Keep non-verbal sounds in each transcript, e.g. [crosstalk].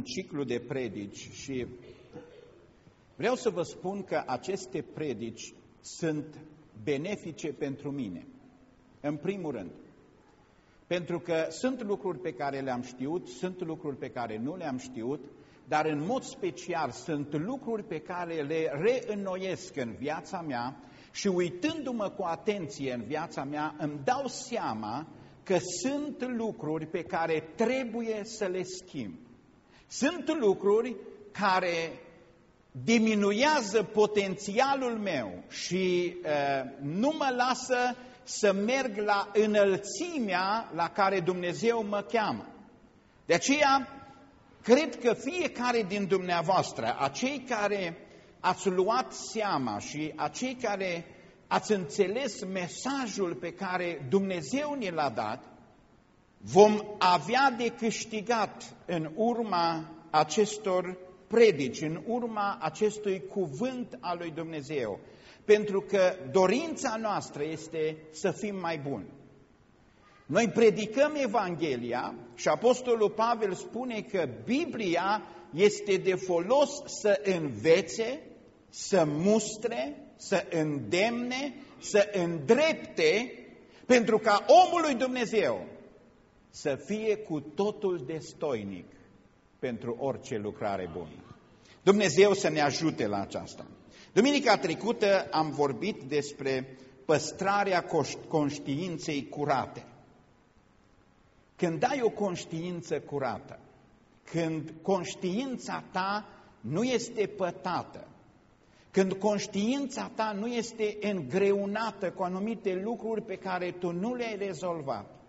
un ciclu de predici și vreau să vă spun că aceste predici sunt benefice pentru mine. În primul rând, pentru că sunt lucruri pe care le-am știut, sunt lucruri pe care nu le-am știut, dar în mod special sunt lucruri pe care le reînnoiesc în viața mea și uitându-mă cu atenție în viața mea, îmi dau seama că sunt lucruri pe care trebuie să le schimb. Sunt lucruri care diminuează potențialul meu și uh, nu mă lasă să merg la înălțimea la care Dumnezeu mă cheamă. De aceea, cred că fiecare din dumneavoastră, acei care ați luat seama și acei care ați înțeles mesajul pe care Dumnezeu ne l-a dat, vom avea de câștigat în urma acestor predici, în urma acestui cuvânt al lui Dumnezeu, pentru că dorința noastră este să fim mai buni. Noi predicăm Evanghelia și Apostolul Pavel spune că Biblia este de folos să învețe, să mustre, să îndemne, să îndrepte, pentru ca omul lui Dumnezeu să fie cu totul destoinic pentru orice lucrare bună. Dumnezeu să ne ajute la aceasta. Duminica trecută am vorbit despre păstrarea conștiinței curate. Când ai o conștiință curată, când conștiința ta nu este pătată, când conștiința ta nu este îngreunată cu anumite lucruri pe care tu nu le-ai rezolvat,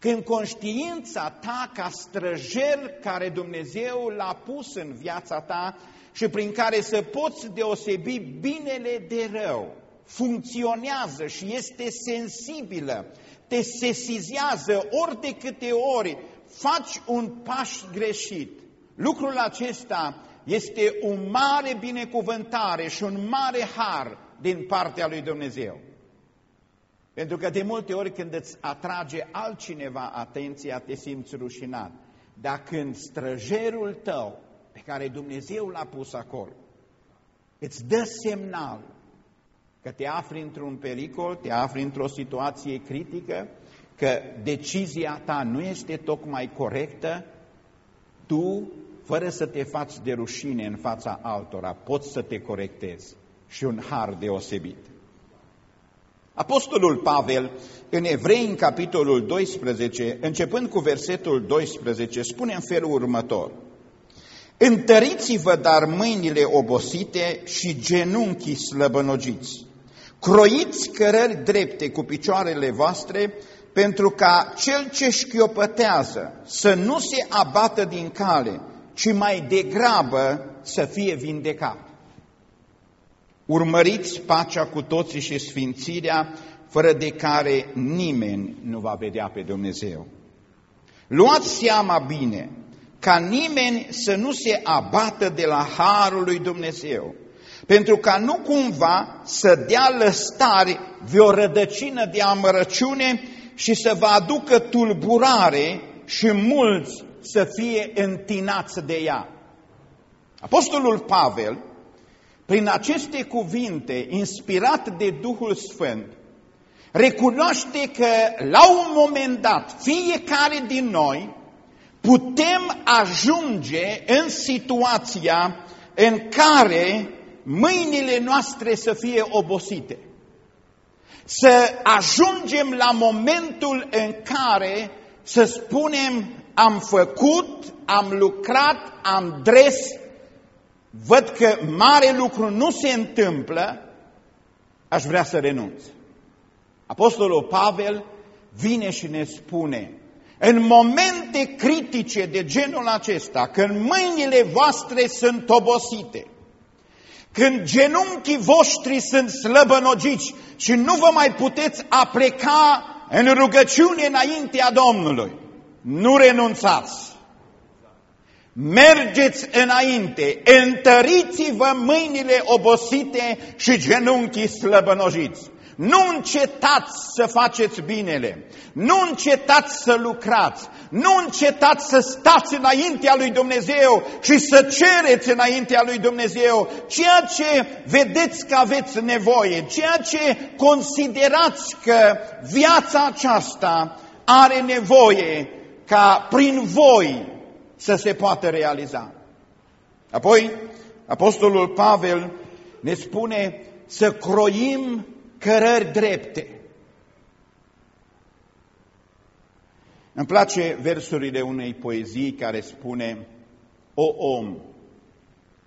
când conștiința ta ca străjer care Dumnezeu l-a pus în viața ta și prin care să poți deosebi binele de rău, funcționează și este sensibilă, te sesizează ori de câte ori faci un paș greșit. Lucrul acesta este o mare binecuvântare și un mare har din partea lui Dumnezeu. Pentru că de multe ori când îți atrage altcineva atenția, te simți rușinat. Dar când străjerul tău, pe care Dumnezeu l-a pus acolo, îți dă semnal că te afli într-un pericol, te afli într-o situație critică, că decizia ta nu este tocmai corectă, tu, fără să te faci de rușine în fața altora, poți să te corectezi și un har deosebit. Apostolul Pavel, în Evrei, în capitolul 12, începând cu versetul 12, spune în felul următor. Întăriți-vă dar mâinile obosite și genunchii slăbănogiți. Croiți cărări drepte cu picioarele voastre, pentru ca cel ce șchiopătează să nu se abată din cale, ci mai degrabă să fie vindecat. Urmăriți pacea cu toții și sfințirea, fără de care nimeni nu va vedea pe Dumnezeu. Luați seama bine, ca nimeni să nu se abată de la Harul lui Dumnezeu, pentru ca nu cumva să dea lăstari vreo rădăcină de amărăciune și să vă aducă tulburare și mulți să fie întinați de ea. Apostolul Pavel prin aceste cuvinte, inspirat de Duhul Sfânt, recunoaște că la un moment dat, fiecare din noi, putem ajunge în situația în care mâinile noastre să fie obosite. Să ajungem la momentul în care să spunem am făcut, am lucrat, am dres văd că mare lucru nu se întâmplă, aș vrea să renunț. Apostolul Pavel vine și ne spune, în momente critice de genul acesta, când mâinile voastre sunt obosite, când genunchii voștri sunt slăbănogiți și nu vă mai puteți apleca în rugăciune înaintea Domnului, nu renunțați. Mergeți înainte, întăriți-vă mâinile obosite și genunchii slăbănojiți. Nu încetați să faceți binele, nu încetați să lucrați, nu încetați să stați înaintea lui Dumnezeu și să cereți înaintea lui Dumnezeu ceea ce vedeți că aveți nevoie, ceea ce considerați că viața aceasta are nevoie ca prin voi să se poată realiza. Apoi, Apostolul Pavel ne spune să croim cărări drepte. Îmi place versurile unei poezii care spune O om,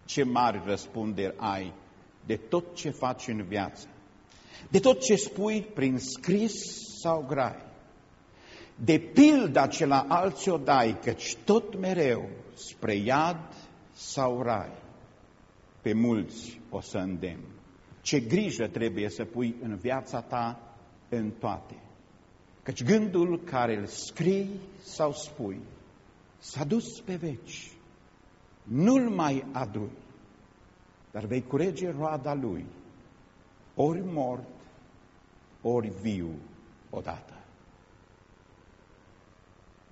ce mari răspunderi ai de tot ce faci în viață, de tot ce spui prin scris sau grai. De pilda ce la alții o dai, căci tot mereu spre iad sau rai, pe mulți o să îndemn. Ce grijă trebuie să pui în viața ta în toate. Căci gândul care îl scrii sau spui s-a dus pe veci, nu-l mai adui, dar vei curege roada lui, ori mort, ori viu odată.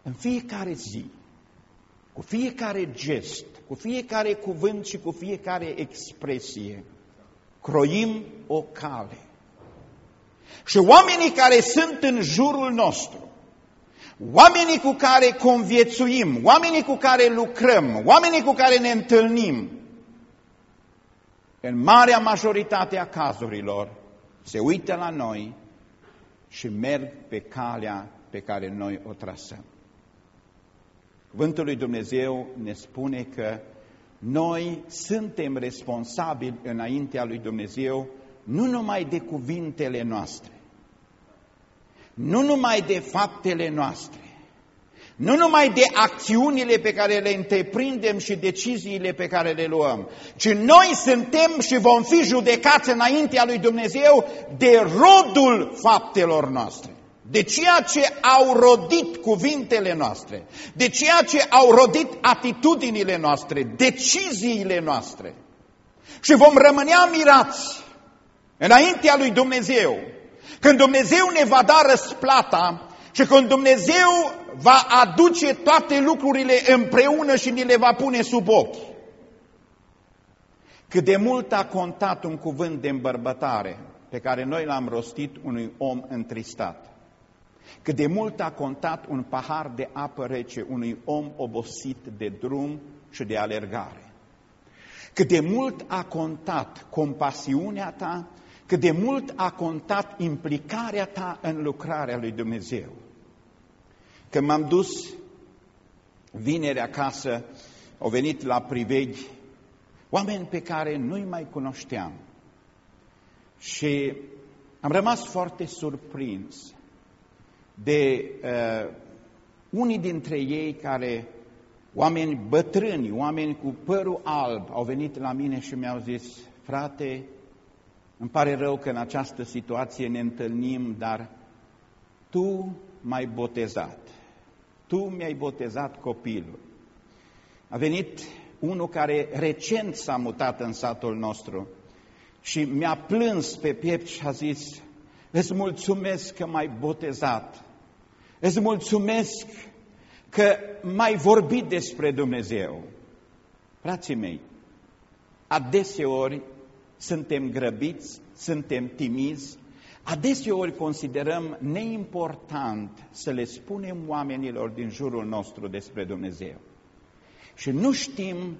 În fiecare zi, cu fiecare gest, cu fiecare cuvânt și cu fiecare expresie, croim o cale. Și oamenii care sunt în jurul nostru, oamenii cu care conviețuim, oamenii cu care lucrăm, oamenii cu care ne întâlnim, în marea majoritate a cazurilor, se uită la noi și merg pe calea pe care noi o trasăm. Cuvântul lui Dumnezeu ne spune că noi suntem responsabili înaintea lui Dumnezeu nu numai de cuvintele noastre, nu numai de faptele noastre, nu numai de acțiunile pe care le întreprindem și deciziile pe care le luăm, ci noi suntem și vom fi judecați înaintea lui Dumnezeu de rodul faptelor noastre de ceea ce au rodit cuvintele noastre, de ceea ce au rodit atitudinile noastre, deciziile noastre. Și vom rămânea mirați înaintea lui Dumnezeu, când Dumnezeu ne va da răsplata și când Dumnezeu va aduce toate lucrurile împreună și ni le va pune sub ochi. Cât de mult a contat un cuvânt de îmbărbătare pe care noi l-am rostit unui om întristat. Cât de mult a contat un pahar de apă rece unui om obosit de drum și de alergare. Cât de mult a contat compasiunea ta, cât de mult a contat implicarea ta în lucrarea lui Dumnezeu. Când m-am dus vineri acasă, au venit la priveghi oameni pe care nu-i mai cunoșteam. Și am rămas foarte surprins de uh, unii dintre ei care, oameni bătrâni, oameni cu părul alb, au venit la mine și mi-au zis, frate, îmi pare rău că în această situație ne întâlnim, dar tu m-ai botezat. Tu mi-ai botezat copilul. A venit unul care recent s-a mutat în satul nostru și mi-a plâns pe piept și a zis, îți mulțumesc că m-ai botezat. Îți mulțumesc că mai vorbit despre Dumnezeu. Frații mei, adeseori suntem grăbiți, suntem timizi, adeseori considerăm neimportant să le spunem oamenilor din jurul nostru despre Dumnezeu. Și nu știm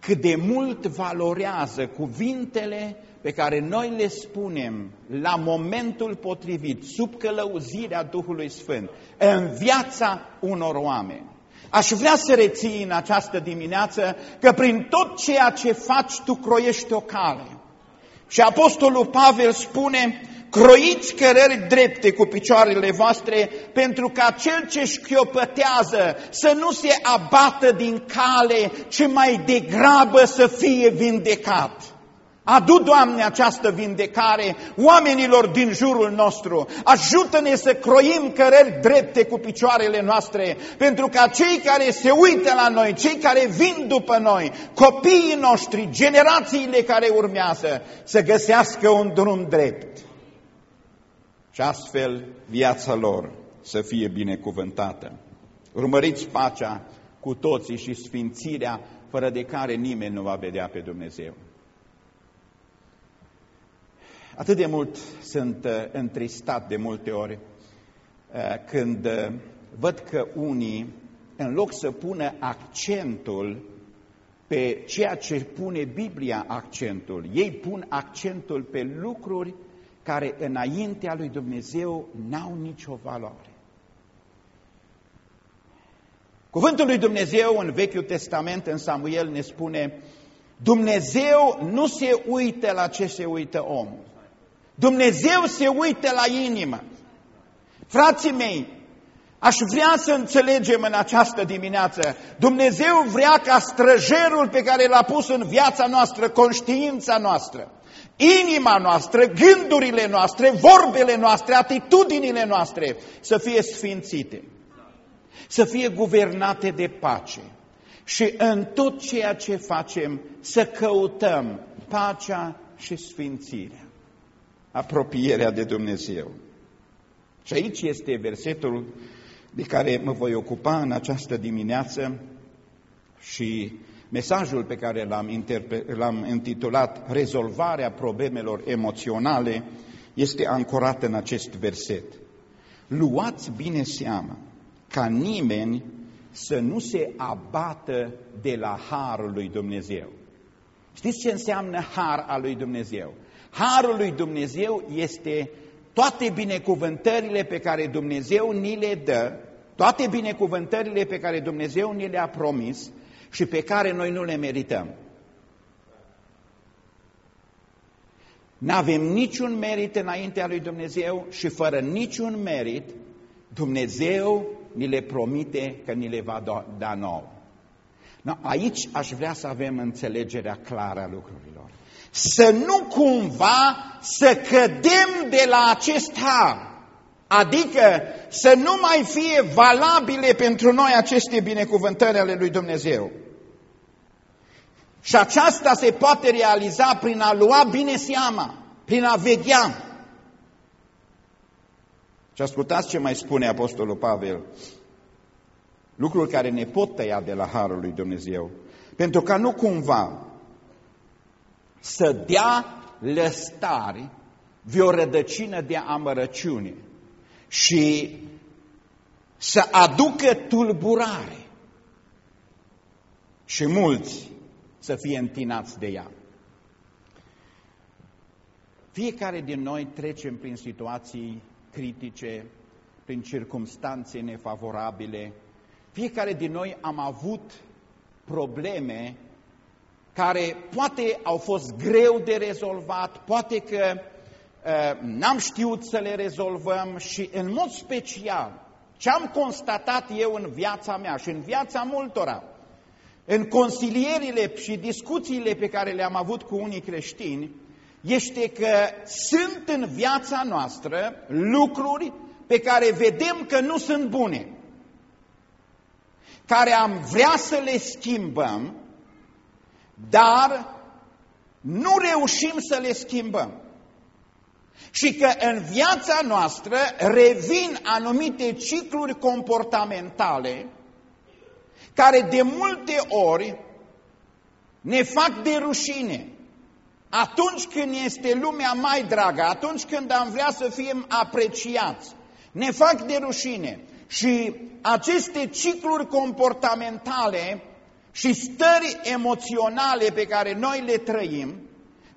cât de mult valorează cuvintele pe care noi le spunem la momentul potrivit, sub călăuzirea Duhului Sfânt, în viața unor oameni. Aș vrea să reții în această dimineață că prin tot ceea ce faci tu croiești o cale. Și Apostolul Pavel spune, croiți cărări drepte cu picioarele voastre pentru ca cel ce șchiopătează să nu se abată din cale, ci mai degrabă să fie vindecat. Adu, Doamne, această vindecare oamenilor din jurul nostru. Ajută-ne să croim cărări drepte cu picioarele noastre, pentru ca cei care se uită la noi, cei care vin după noi, copiii noștri, generațiile care urmează, să găsească un drum drept. și astfel viața lor să fie binecuvântată. Urmăriți pacea cu toții și sfințirea fără de care nimeni nu va vedea pe Dumnezeu. Atât de mult sunt uh, întristat de multe ori uh, când uh, văd că unii, în loc să pună accentul pe ceea ce pune Biblia accentul, ei pun accentul pe lucruri care înaintea lui Dumnezeu n-au nicio valoare. Cuvântul lui Dumnezeu în Vechiul Testament, în Samuel, ne spune Dumnezeu nu se uită la ce se uită omul. Dumnezeu se uită la inimă. Frații mei, aș vrea să înțelegem în această dimineață, Dumnezeu vrea ca străjerul pe care l-a pus în viața noastră, conștiința noastră, inima noastră, gândurile noastre, vorbele noastre, atitudinile noastre să fie sfințite, să fie guvernate de pace și în tot ceea ce facem să căutăm pacea și sfințirea apropierea de Dumnezeu. Și aici este versetul de care mă voi ocupa în această dimineață și mesajul pe care l-am intitulat Rezolvarea problemelor emoționale este ancorat în acest verset. Luați bine seama ca nimeni să nu se abată de la harul lui Dumnezeu. Știți ce înseamnă har al lui Dumnezeu? Harul lui Dumnezeu este toate binecuvântările pe care Dumnezeu ni le dă, toate binecuvântările pe care Dumnezeu ni le-a promis și pe care noi nu le merităm. Nu avem niciun merit înaintea lui Dumnezeu și fără niciun merit Dumnezeu ni le promite că ni le va da, da nou. No, aici aș vrea să avem înțelegerea clară a lucrurilor să nu cumva să cădem de la acest har. Adică să nu mai fie valabile pentru noi aceste binecuvântări ale lui Dumnezeu. Și aceasta se poate realiza prin a lua bine seama, prin a veghea. Și ascultați ce mai spune Apostolul Pavel. Lucruri care ne pot tăia de la Harul lui Dumnezeu. Pentru ca nu cumva să dea lăstari vreo rădăcină de amărăciune și să aducă tulburare și mulți să fie întinați de ea. Fiecare din noi trecem prin situații critice, prin circumstanțe nefavorabile. Fiecare din noi am avut probleme care poate au fost greu de rezolvat, poate că uh, n-am știut să le rezolvăm și în mod special ce am constatat eu în viața mea și în viața multora, în consilierile și discuțiile pe care le-am avut cu unii creștini, este că sunt în viața noastră lucruri pe care vedem că nu sunt bune, care am vrea să le schimbăm, dar nu reușim să le schimbăm. Și că în viața noastră revin anumite cicluri comportamentale care de multe ori ne fac de rușine. Atunci când este lumea mai dragă, atunci când am vrea să fim apreciați, ne fac de rușine. Și aceste cicluri comportamentale și stări emoționale pe care noi le trăim,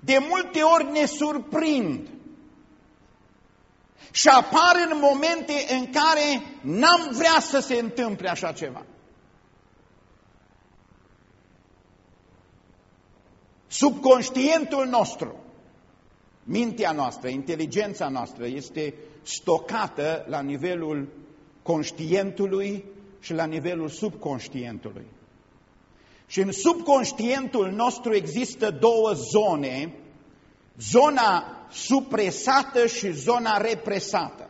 de multe ori ne surprind și apar în momente în care n-am vrea să se întâmple așa ceva. Subconștientul nostru, mintea noastră, inteligența noastră este stocată la nivelul conștientului și la nivelul subconștientului. Și în subconștientul nostru există două zone, zona supresată și zona represată.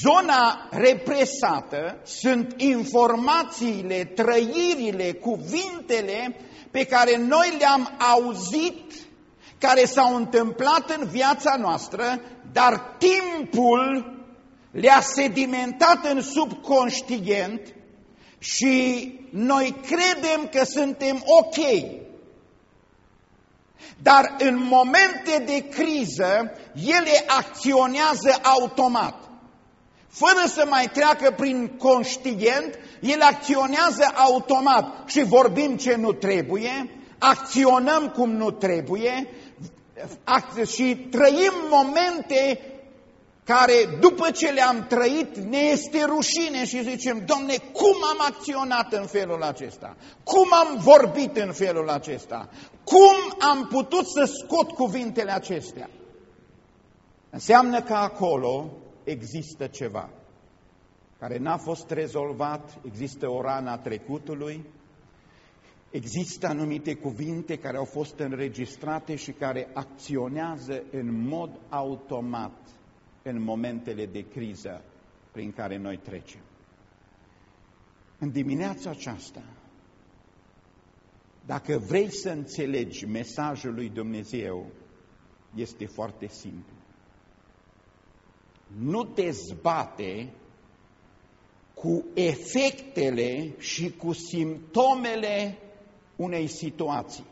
Zona represată sunt informațiile, trăirile, cuvintele pe care noi le-am auzit care s-au întâmplat în viața noastră, dar timpul le-a sedimentat în subconștient și noi credem că suntem ok. Dar în momente de criză, ele acționează automat. Fără să mai treacă prin conștient, ele acționează automat și vorbim ce nu trebuie, acționăm cum nu trebuie și trăim momente care după ce le-am trăit ne este rușine și zicem, Domne, cum am acționat în felul acesta? Cum am vorbit în felul acesta? Cum am putut să scot cuvintele acestea? Înseamnă că acolo există ceva care n-a fost rezolvat, există o rană a trecutului, există anumite cuvinte care au fost înregistrate și care acționează în mod automat în momentele de criză prin care noi trecem. În dimineața aceasta, dacă vrei să înțelegi mesajul lui Dumnezeu, este foarte simplu. Nu te zbate cu efectele și cu simptomele unei situații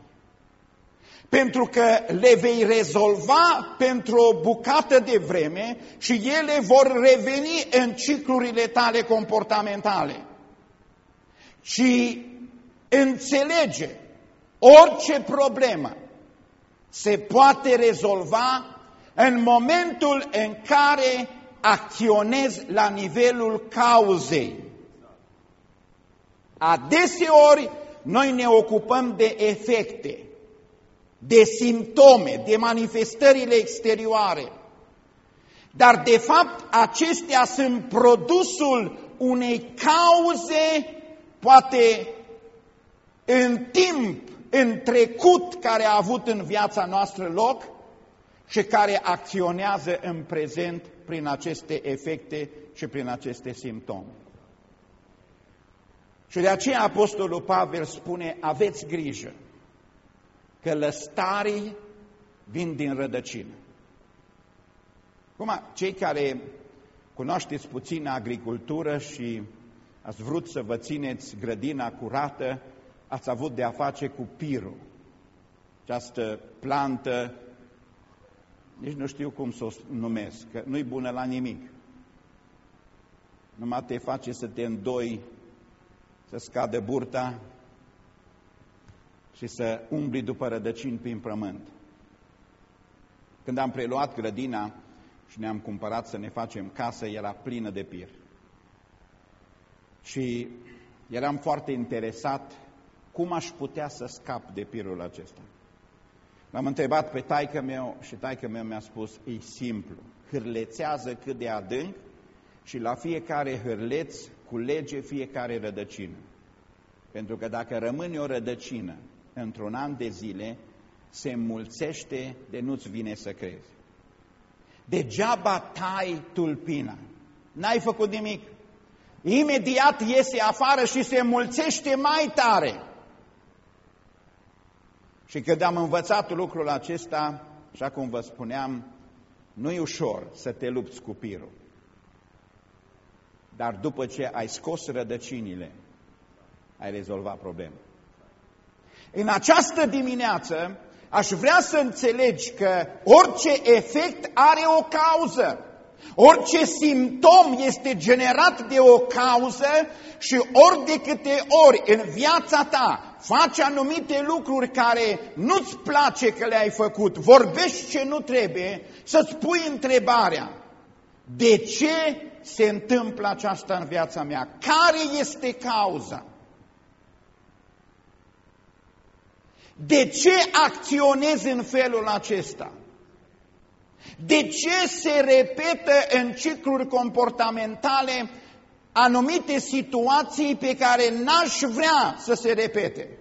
pentru că le vei rezolva pentru o bucată de vreme și ele vor reveni în ciclurile tale comportamentale. Și înțelege orice problemă se poate rezolva în momentul în care acționezi la nivelul cauzei. Adeseori noi ne ocupăm de efecte de simptome, de manifestările exterioare. Dar, de fapt, acestea sunt produsul unei cauze, poate în timp, în trecut, care a avut în viața noastră loc și care acționează în prezent prin aceste efecte și prin aceste simptome. Și de aceea Apostolul Pavel spune, aveți grijă că lăstarii vin din rădăcină. Acum, cei care cunoașteți puțin agricultură și ați vrut să vă țineți grădina curată, ați avut de a face cu pirul. Această plantă, nici nu știu cum să o numesc, că nu-i bună la nimic. Numai te face să te îndoi, să scadă burta, și să umbli după rădăcini prin pământ. Când am preluat grădina și ne-am cumpărat să ne facem casă, era plină de pir. Și eram foarte interesat cum aș putea să scap de pirul acesta. L-am întrebat pe taică meu și taică meu mi-a spus, e simplu, hârlețează cât de adânc și la fiecare hârleț culege fiecare rădăcină. Pentru că dacă rămâne o rădăcină într-un an de zile se înmulțește de nu-ți vine să crezi. Degeaba tai tulpina. N-ai făcut nimic. Imediat iese afară și se înmulțește mai tare. Și când am învățat lucrul acesta, așa cum vă spuneam, nu e ușor să te lupți cu pirul. Dar după ce ai scos rădăcinile, ai rezolvat problema. În această dimineață aș vrea să înțelegi că orice efect are o cauză. Orice simptom este generat de o cauză și ori de câte ori în viața ta faci anumite lucruri care nu-ți place că le-ai făcut, vorbești ce nu trebuie, să-ți pui întrebarea, de ce se întâmplă aceasta în viața mea? Care este cauza? De ce acționezi în felul acesta? De ce se repetă în cicluri comportamentale anumite situații pe care n-aș vrea să se repete?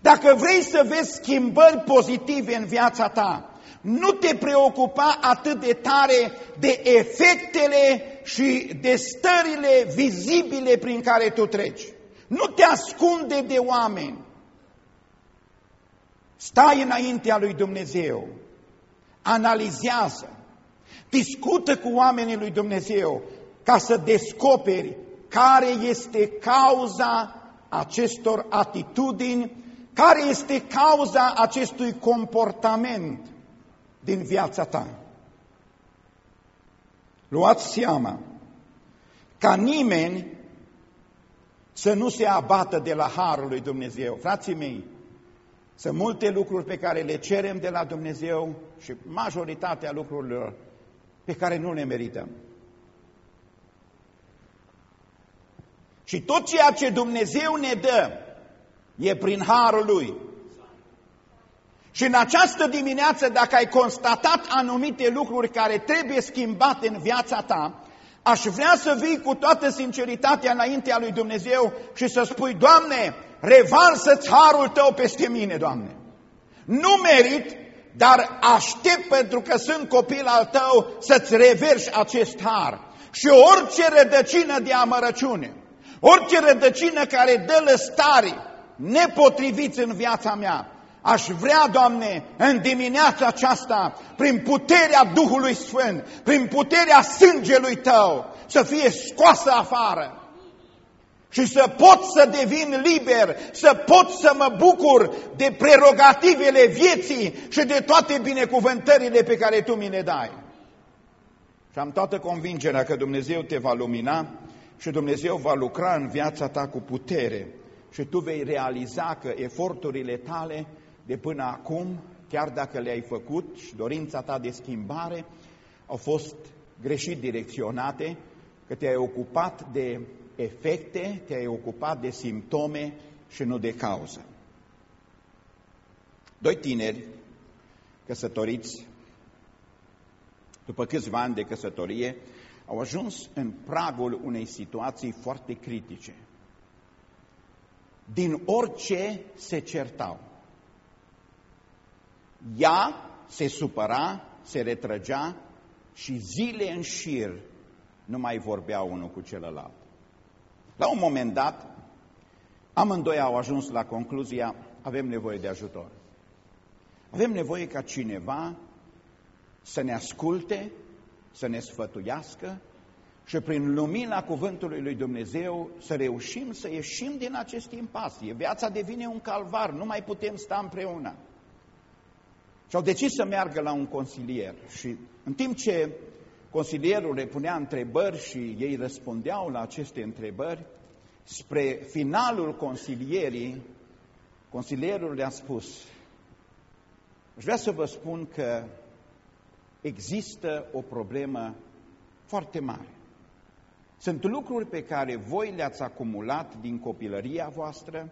Dacă vrei să vezi schimbări pozitive în viața ta, nu te preocupa atât de tare de efectele și de stările vizibile prin care tu treci. Nu te ascunde de oameni. Stai înaintea lui Dumnezeu, analizează, discută cu oamenii lui Dumnezeu ca să descoperi care este cauza acestor atitudini, care este cauza acestui comportament din viața ta. Luați seama ca nimeni să nu se abată de la Harul lui Dumnezeu. Frații mei, sunt multe lucruri pe care le cerem de la Dumnezeu și majoritatea lucrurilor pe care nu le merităm. Și tot ceea ce Dumnezeu ne dă e prin Harul Lui. Și în această dimineață, dacă ai constatat anumite lucruri care trebuie schimbate în viața ta, aș vrea să vii cu toată sinceritatea înaintea lui Dumnezeu și să spui, Doamne, revarsă-ți harul Tău peste mine, Doamne. Nu merit, dar aștept pentru că sunt copil al Tău să-ți reverși acest har. Și orice rădăcină de amărăciune, orice rădăcină care dă lăstari nepotriviți în viața mea, Aș vrea, Doamne, în dimineața aceasta, prin puterea Duhului Sfânt, prin puterea sângelui Tău, să fie scoasă afară și să pot să devin liber, să pot să mă bucur de prerogativele vieții și de toate binecuvântările pe care Tu mi le dai. Și am toată convingerea că Dumnezeu te va lumina și Dumnezeu va lucra în viața ta cu putere și tu vei realiza că eforturile tale de până acum, chiar dacă le-ai făcut și dorința ta de schimbare, au fost greșit direcționate, că te-ai ocupat de efecte, te-ai ocupat de simptome și nu de cauză. Doi tineri căsătoriți, după câțiva ani de căsătorie, au ajuns în pragul unei situații foarte critice. Din orice se certau. Ea se supăra, se retrăgea și zile în șir nu mai vorbea unul cu celălalt. La un moment dat, amândoi au ajuns la concluzia, avem nevoie de ajutor. Avem nevoie ca cineva să ne asculte, să ne sfătuiască și prin lumina cuvântului lui Dumnezeu să reușim să ieșim din acest impas. Viața devine un calvar, nu mai putem sta împreună. Și au decis să meargă la un consilier și în timp ce consilierul le punea întrebări și ei răspundeau la aceste întrebări, spre finalul consilierii, consilierul le-a spus, aș vrea să vă spun că există o problemă foarte mare. Sunt lucruri pe care voi le-ați acumulat din copilăria voastră,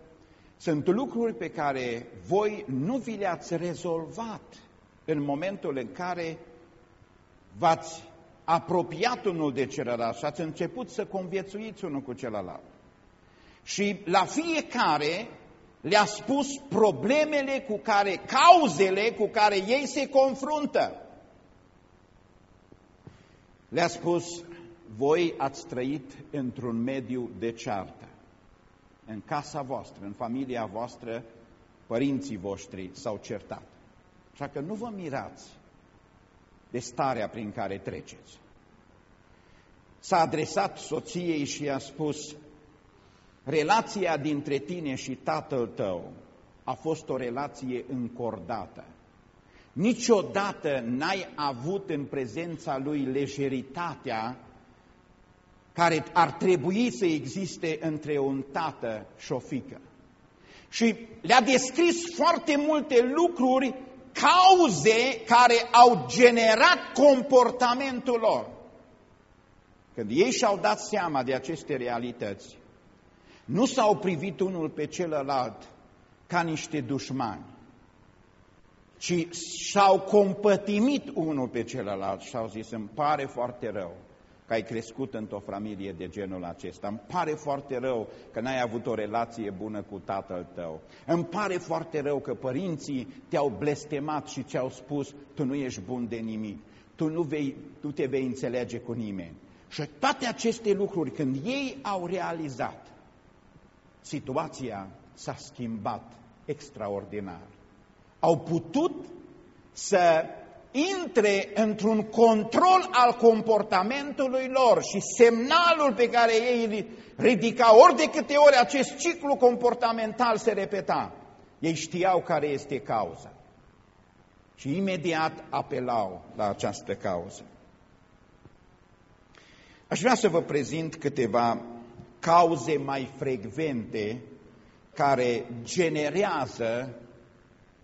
sunt lucruri pe care voi nu vi le-ați rezolvat în momentul în care v-ați apropiat unul de celălalt și ați început să conviețuiți unul cu celălalt. Și la fiecare le-a spus problemele cu care, cauzele cu care ei se confruntă. Le-a spus, voi ați trăit într-un mediu de ceartă în casa voastră, în familia voastră, părinții voștri s-au certat. Așa că nu vă mirați de starea prin care treceți. S-a adresat soției și i-a spus, relația dintre tine și tatăl tău a fost o relație încordată. Niciodată n-ai avut în prezența lui lejeritatea care ar trebui să existe între un tată și o fică. Și le-a descris foarte multe lucruri, cauze care au generat comportamentul lor. Când ei și-au dat seama de aceste realități, nu s-au privit unul pe celălalt ca niște dușmani, ci și-au compătimit unul pe celălalt și au zis, îmi pare foarte rău că ai crescut într-o familie de genul acesta. Îmi pare foarte rău că n-ai avut o relație bună cu tatăl tău. Îmi pare foarte rău că părinții te-au blestemat și ți-au spus, tu nu ești bun de nimic, tu nu, vei, tu te vei înțelege cu nimeni. Și toate aceste lucruri, când ei au realizat, situația s-a schimbat extraordinar. au putut să intre într-un control al comportamentului lor și semnalul pe care ei îl ridicau, ori de câte ori acest ciclu comportamental se repeta, ei știau care este cauza și imediat apelau la această cauză. Aș vrea să vă prezint câteva cauze mai frecvente care generează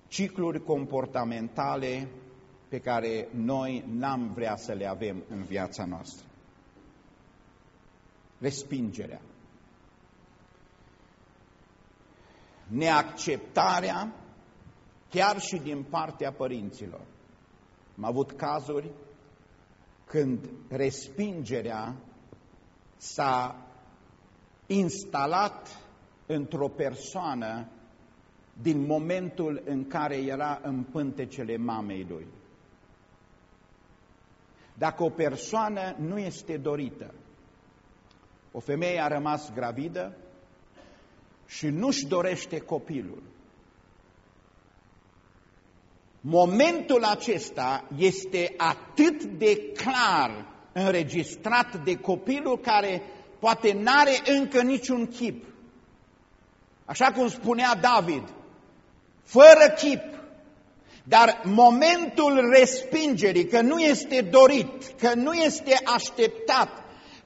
cicluri comportamentale pe care noi n-am vrea să le avem în viața noastră. Respingerea. Neacceptarea chiar și din partea părinților. Am avut cazuri când respingerea s-a instalat într-o persoană din momentul în care era în pântecele mamei lui. Dacă o persoană nu este dorită, o femeie a rămas gravidă și nu-și dorește copilul, momentul acesta este atât de clar înregistrat de copilul care poate n-are încă niciun chip. Așa cum spunea David, fără chip, dar momentul respingerii, că nu este dorit, că nu este așteptat,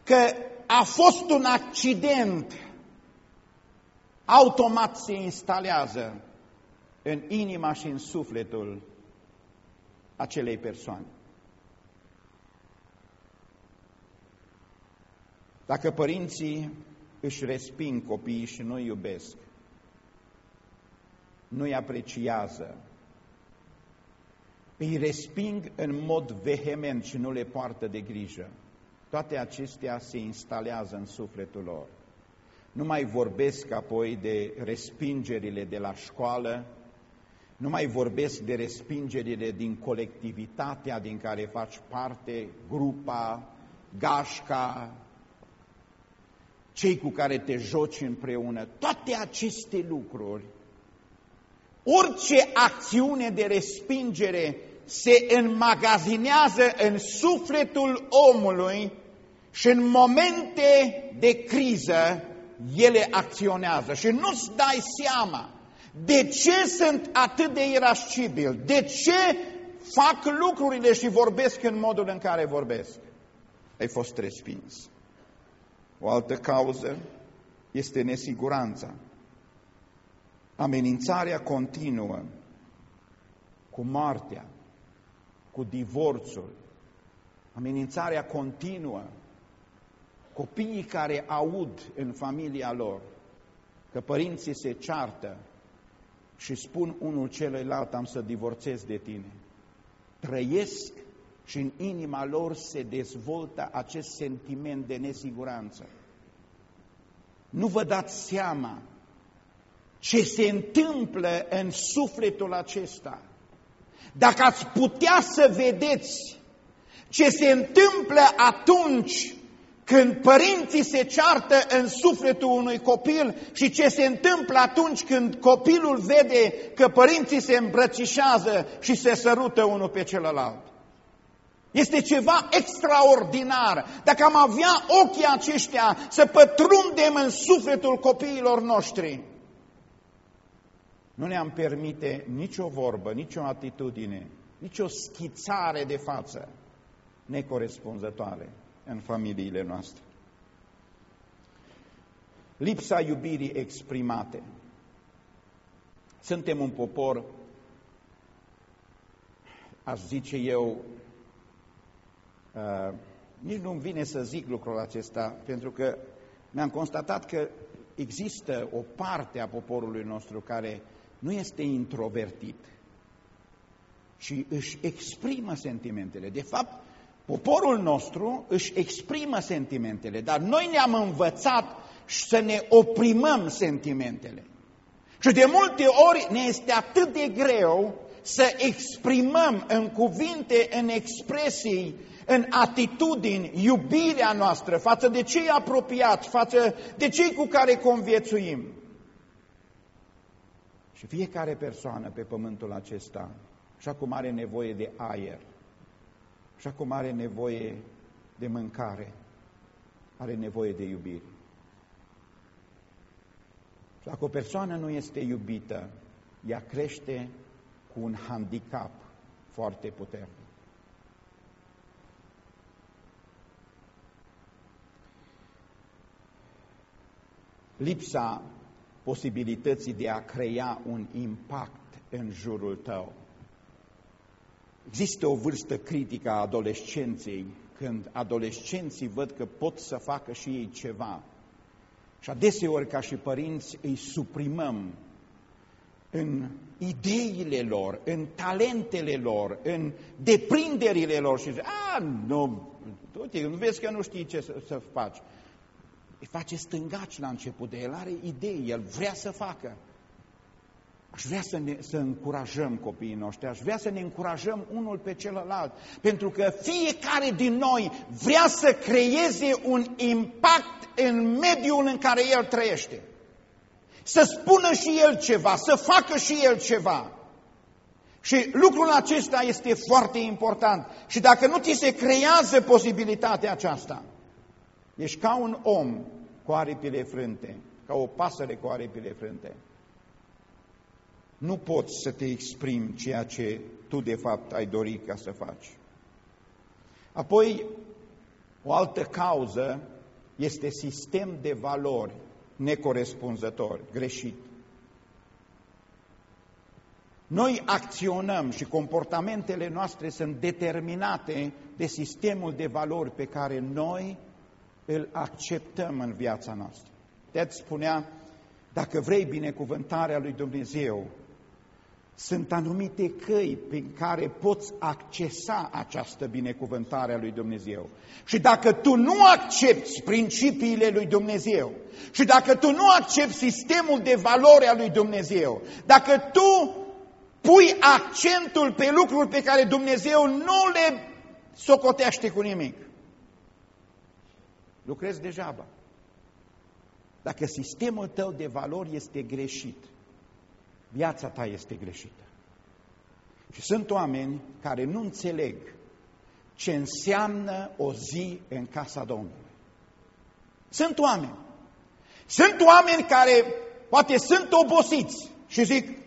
că a fost un accident, automat se instalează în inima și în sufletul acelei persoane. Dacă părinții își resping copiii și nu iubesc, nu-i apreciază, îi resping în mod vehement și nu le poartă de grijă, toate acestea se instalează în sufletul lor. Nu mai vorbesc apoi de respingerile de la școală, nu mai vorbesc de respingerile din colectivitatea din care faci parte, grupa, gașca, cei cu care te joci împreună. Toate aceste lucruri, orice acțiune de respingere se înmagazinează în sufletul omului și în momente de criză ele acționează și nu-ți dai seama de ce sunt atât de irascibil? De ce fac lucrurile și vorbesc în modul în care vorbesc? Ai fost respins. O altă cauză este nesiguranța. Amenințarea continuă cu moartea, cu divorțul, amenințarea continuă, copiii care aud în familia lor că părinții se ceartă și spun unul celuilalt, am să divorțez de tine. Trăiesc și în inima lor se dezvoltă acest sentiment de nesiguranță. Nu vă dați seama ce se întâmplă în sufletul acesta. Dacă ați putea să vedeți ce se întâmplă atunci când părinții se ceartă în sufletul unui copil și ce se întâmplă atunci când copilul vede că părinții se îmbrățișează și se sărută unul pe celălalt. Este ceva extraordinar. Dacă am avea ochii aceștia să pătrundem în sufletul copiilor noștri, nu ne-am permite nicio vorbă, nicio atitudine, nicio schițare de față necorespunzătoare în familiile noastre. Lipsa iubirii exprimate. Suntem un popor, aș zice eu, uh, nici nu-mi vine să zic lucrul acesta, pentru că mi-am constatat că există o parte a poporului nostru care nu este introvertit, ci își exprimă sentimentele. De fapt, Poporul nostru își exprimă sentimentele, dar noi ne-am învățat să ne oprimăm sentimentele. Și de multe ori ne este atât de greu să exprimăm în cuvinte, în expresii, în atitudini, iubirea noastră față de cei apropiați, față de cei cu care conviețuim. Și fiecare persoană pe pământul acesta, așa cum are nevoie de aer, așa cum are nevoie de mâncare, are nevoie de iubire. Și dacă o persoană nu este iubită, ea crește cu un handicap foarte puternic. Lipsa posibilității de a crea un impact în jurul tău. Există o vârstă critică a adolescenței, când adolescenții văd că pot să facă și ei ceva. Și adeseori, ca și părinți, îi suprimăm în ideile lor, în talentele lor, în deprinderile lor și zice, a, nu, uite, nu vezi că nu știi ce să, să faci. Îi face stângaci la început, de el are idei, el vrea să facă. Aș vrea să, ne, să încurajăm copiii noștri, aș vrea să ne încurajăm unul pe celălalt, pentru că fiecare din noi vrea să creeze un impact în mediul în care el trăiește. Să spună și el ceva, să facă și el ceva. Și lucrul acesta este foarte important. Și dacă nu ți se creează posibilitatea aceasta, ești ca un om cu aripile frânte, ca o pasăre cu aripile frânte. Nu poți să te exprimi ceea ce tu de fapt ai dorit ca să faci. Apoi, o altă cauză este sistem de valori necorespunzător, greșit. Noi acționăm și comportamentele noastre sunt determinate de sistemul de valori pe care noi îl acceptăm în viața noastră. Ted spunea, dacă vrei binecuvântarea lui Dumnezeu, sunt anumite căi prin care poți accesa această binecuvântare a lui Dumnezeu. Și dacă tu nu accepti principiile lui Dumnezeu, și dacă tu nu accepti sistemul de valori al lui Dumnezeu, dacă tu pui accentul pe lucruri pe care Dumnezeu nu le socotește cu nimic, lucrezi degeaba. Dacă sistemul tău de valori este greșit, viața ta este greșită. Și sunt oameni care nu înțeleg ce înseamnă o zi în casa Domnului. Sunt oameni. Sunt oameni care poate sunt obosiți și zic,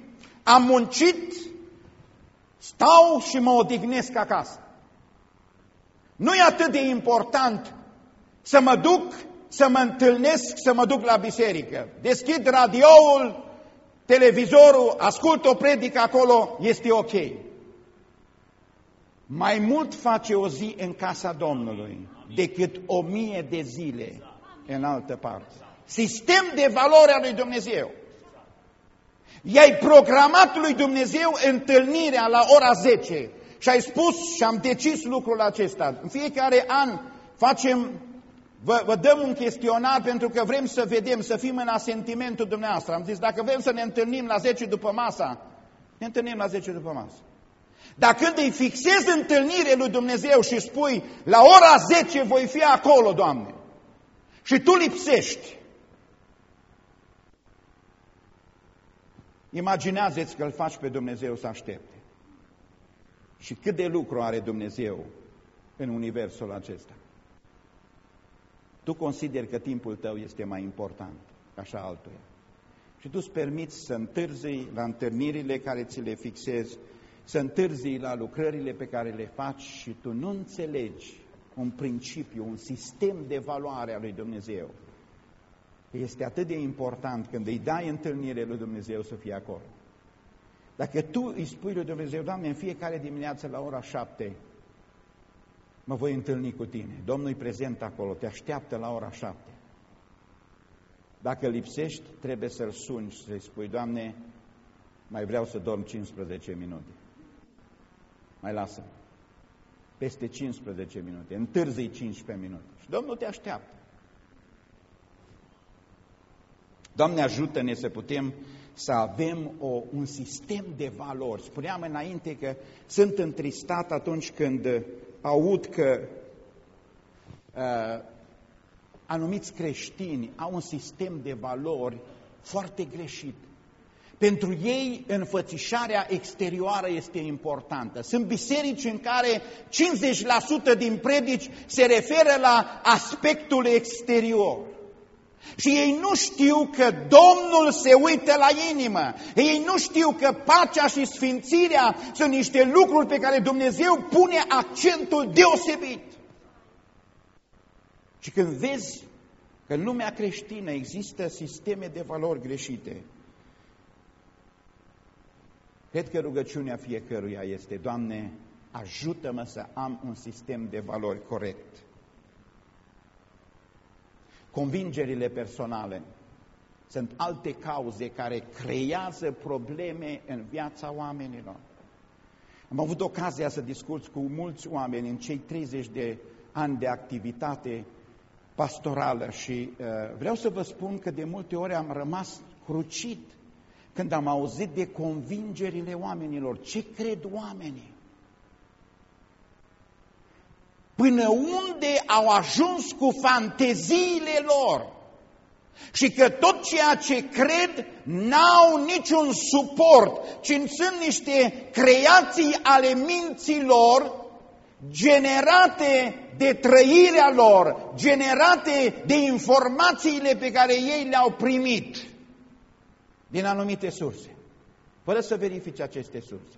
am muncit, stau și mă odihnesc acasă. Nu e atât de important să mă duc, să mă întâlnesc, să mă duc la biserică. Deschid radioul, televizorul, ascult o predică acolo, este ok. Mai mult face o zi în casa Domnului decât o mie de zile în altă parte. Sistem de valoare a lui Dumnezeu. I-ai programat lui Dumnezeu întâlnirea la ora 10 și ai spus și am decis lucrul acesta. În fiecare an facem Vă, vă dăm un chestionar pentru că vrem să vedem, să fim în asentimentul dumneavoastră. Am zis, dacă vrem să ne întâlnim la 10 după masa, ne întâlnim la 10 după masă. Dar când îi fixezi întâlnire lui Dumnezeu și spui, la ora 10 voi fi acolo, Doamne, și tu lipsești, imaginează-ți că îl faci pe Dumnezeu să aștepte. Și cât de lucru are Dumnezeu în universul acesta. Tu consideri că timpul tău este mai important ca așa altuia. Și tu îți permiți să întârzi la întâlnirile care ți le fixezi, să întârzi la lucrările pe care le faci și tu nu înțelegi un principiu, un sistem de valoare a lui Dumnezeu. Este atât de important când îi dai întâlnire lui Dumnezeu să fie acolo. Dacă tu îi spui lui Dumnezeu, Doamne, în fiecare dimineață la ora șapte, mă voi întâlni cu tine. Domnul e prezent acolo, te așteaptă la ora șapte. Dacă lipsești, trebuie să-l suni și să-i spui, Doamne, mai vreau să dorm 15 minute. Mai lasă -mă. Peste 15 minute, întârzii 15 minute. Și Domnul te așteaptă. Doamne, ajută-ne să putem să avem o, un sistem de valori. Spuneam înainte că sunt întristat atunci când aud că uh, anumiți creștini au un sistem de valori foarte greșit. Pentru ei, înfățișarea exterioară este importantă. Sunt biserici în care 50% din predici se referă la aspectul exterior. Și ei nu știu că Domnul se uită la inimă. Ei nu știu că pacea și sfințirea sunt niște lucruri pe care Dumnezeu pune accentul deosebit. Și când vezi că în lumea creștină există sisteme de valori greșite, cred că rugăciunea fiecăruia este, Doamne, ajută-mă să am un sistem de valori corect. Convingerile personale sunt alte cauze care creează probleme în viața oamenilor. Am avut ocazia să discut cu mulți oameni în cei 30 de ani de activitate pastorală și uh, vreau să vă spun că de multe ori am rămas crucit când am auzit de convingerile oamenilor. Ce cred oamenii? Până unde au ajuns cu fanteziile lor și că tot ceea ce cred n-au niciun suport, ci sunt niște creații ale minților generate de trăirea lor, generate de informațiile pe care ei le-au primit din anumite surse, fără să verifice aceste surse.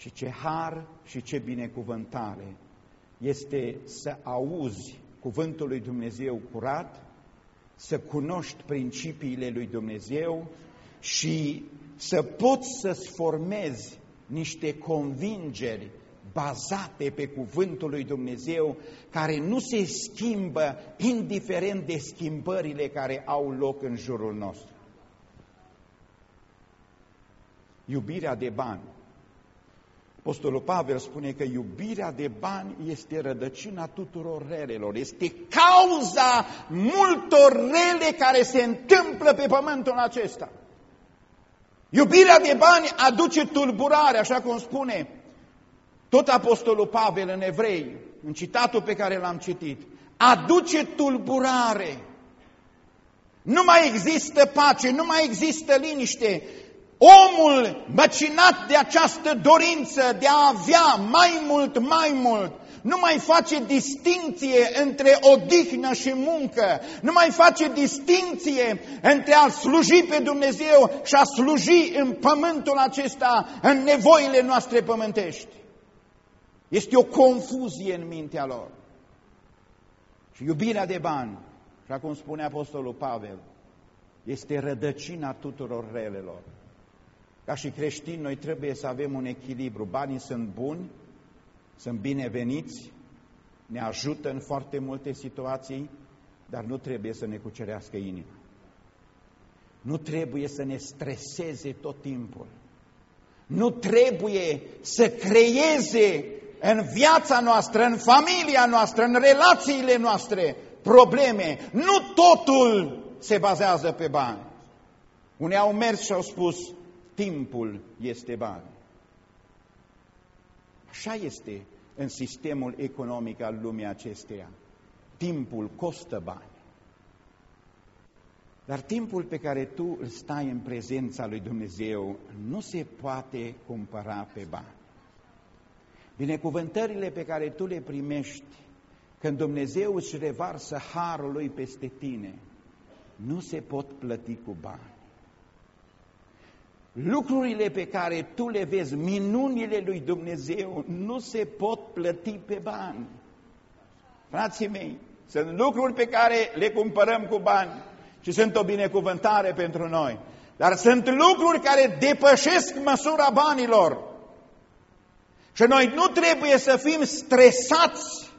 Și ce har și ce binecuvântare este să auzi cuvântul lui Dumnezeu curat, să cunoști principiile lui Dumnezeu și să poți să-ți formezi niște convingeri bazate pe cuvântul lui Dumnezeu, care nu se schimbă indiferent de schimbările care au loc în jurul nostru. Iubirea de bani. Apostolul Pavel spune că iubirea de bani este rădăcina tuturor relelor, este cauza multor rele care se întâmplă pe pământul acesta. Iubirea de bani aduce tulburare, așa cum spune tot Apostolul Pavel în Evrei, în citatul pe care l-am citit, aduce tulburare. Nu mai există pace, nu mai există liniște. Omul măcinat de această dorință de a avea mai mult, mai mult, nu mai face distinție între odihnă și muncă, nu mai face distinție între a sluji pe Dumnezeu și a sluji în pământul acesta, în nevoile noastre pământești. Este o confuzie în mintea lor. Și iubirea de bani, așa cum spune Apostolul Pavel, este rădăcina tuturor relelor. Ca și creștini, noi trebuie să avem un echilibru. Banii sunt buni, sunt bineveniți, ne ajută în foarte multe situații, dar nu trebuie să ne cucerească inima. Nu trebuie să ne streseze tot timpul. Nu trebuie să creeze în viața noastră, în familia noastră, în relațiile noastre probleme. Nu totul se bazează pe bani. Unii au mers și au spus, timpul este bani. Așa este în sistemul economic al lumii acesteia. Timpul costă bani. Dar timpul pe care tu îl stai în prezența lui Dumnezeu nu se poate cumpăra pe bani. Binecuvântările pe care tu le primești când Dumnezeu își revarsă harul lui peste tine, nu se pot plăti cu bani. Lucrurile pe care tu le vezi, minunile lui Dumnezeu, nu se pot plăti pe bani. Frații mei, sunt lucruri pe care le cumpărăm cu bani și sunt o binecuvântare pentru noi. Dar sunt lucruri care depășesc măsura banilor. Și noi nu trebuie să fim stresați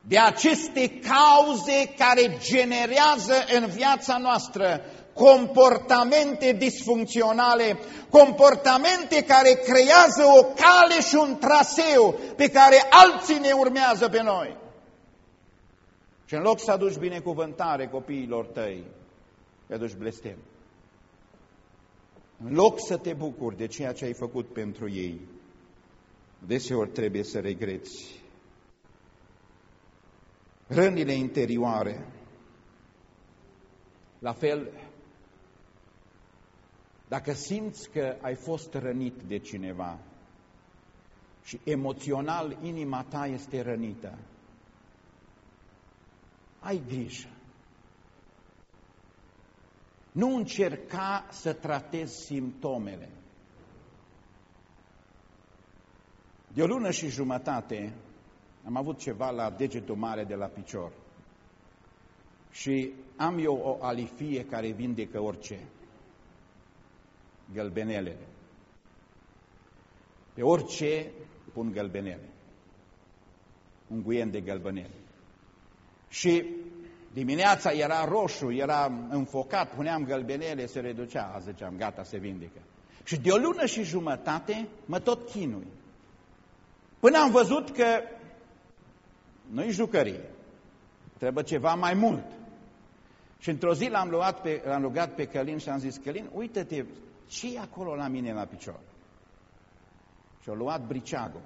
de aceste cauze care generează în viața noastră comportamente disfuncționale, comportamente care creează o cale și un traseu pe care alții ne urmează pe noi. Și în loc să aduci binecuvântare copiilor tăi, îi aduci blestem. În loc să te bucuri de ceea ce ai făcut pentru ei, deseori trebuie să regreți. Rănile interioare, la fel Dacă simți că ai fost rănit de cineva și emoțional inima ta este rănită, ai grijă. Nu încerca să tratezi simptomele. De o lună și jumătate am avut ceva la degetul mare de la picior. Și am eu o alifie care vindecă orice. Gălbenelele. Pe orice pun gălbenele. Un guien de gălbenele. Și dimineața era roșu, era înfocat, puneam gălbenele, se reducea. Ziceam, gata, se vindecă. Și de o lună și jumătate mă tot chinui. Până am văzut că nu-i jucărie, trebuie ceva mai mult. Și într-o zi l-am luat pe, l-am rugat pe Călin și am zis, Călin, uite-te, ce e acolo la mine la picior? Și-a luat briceagul.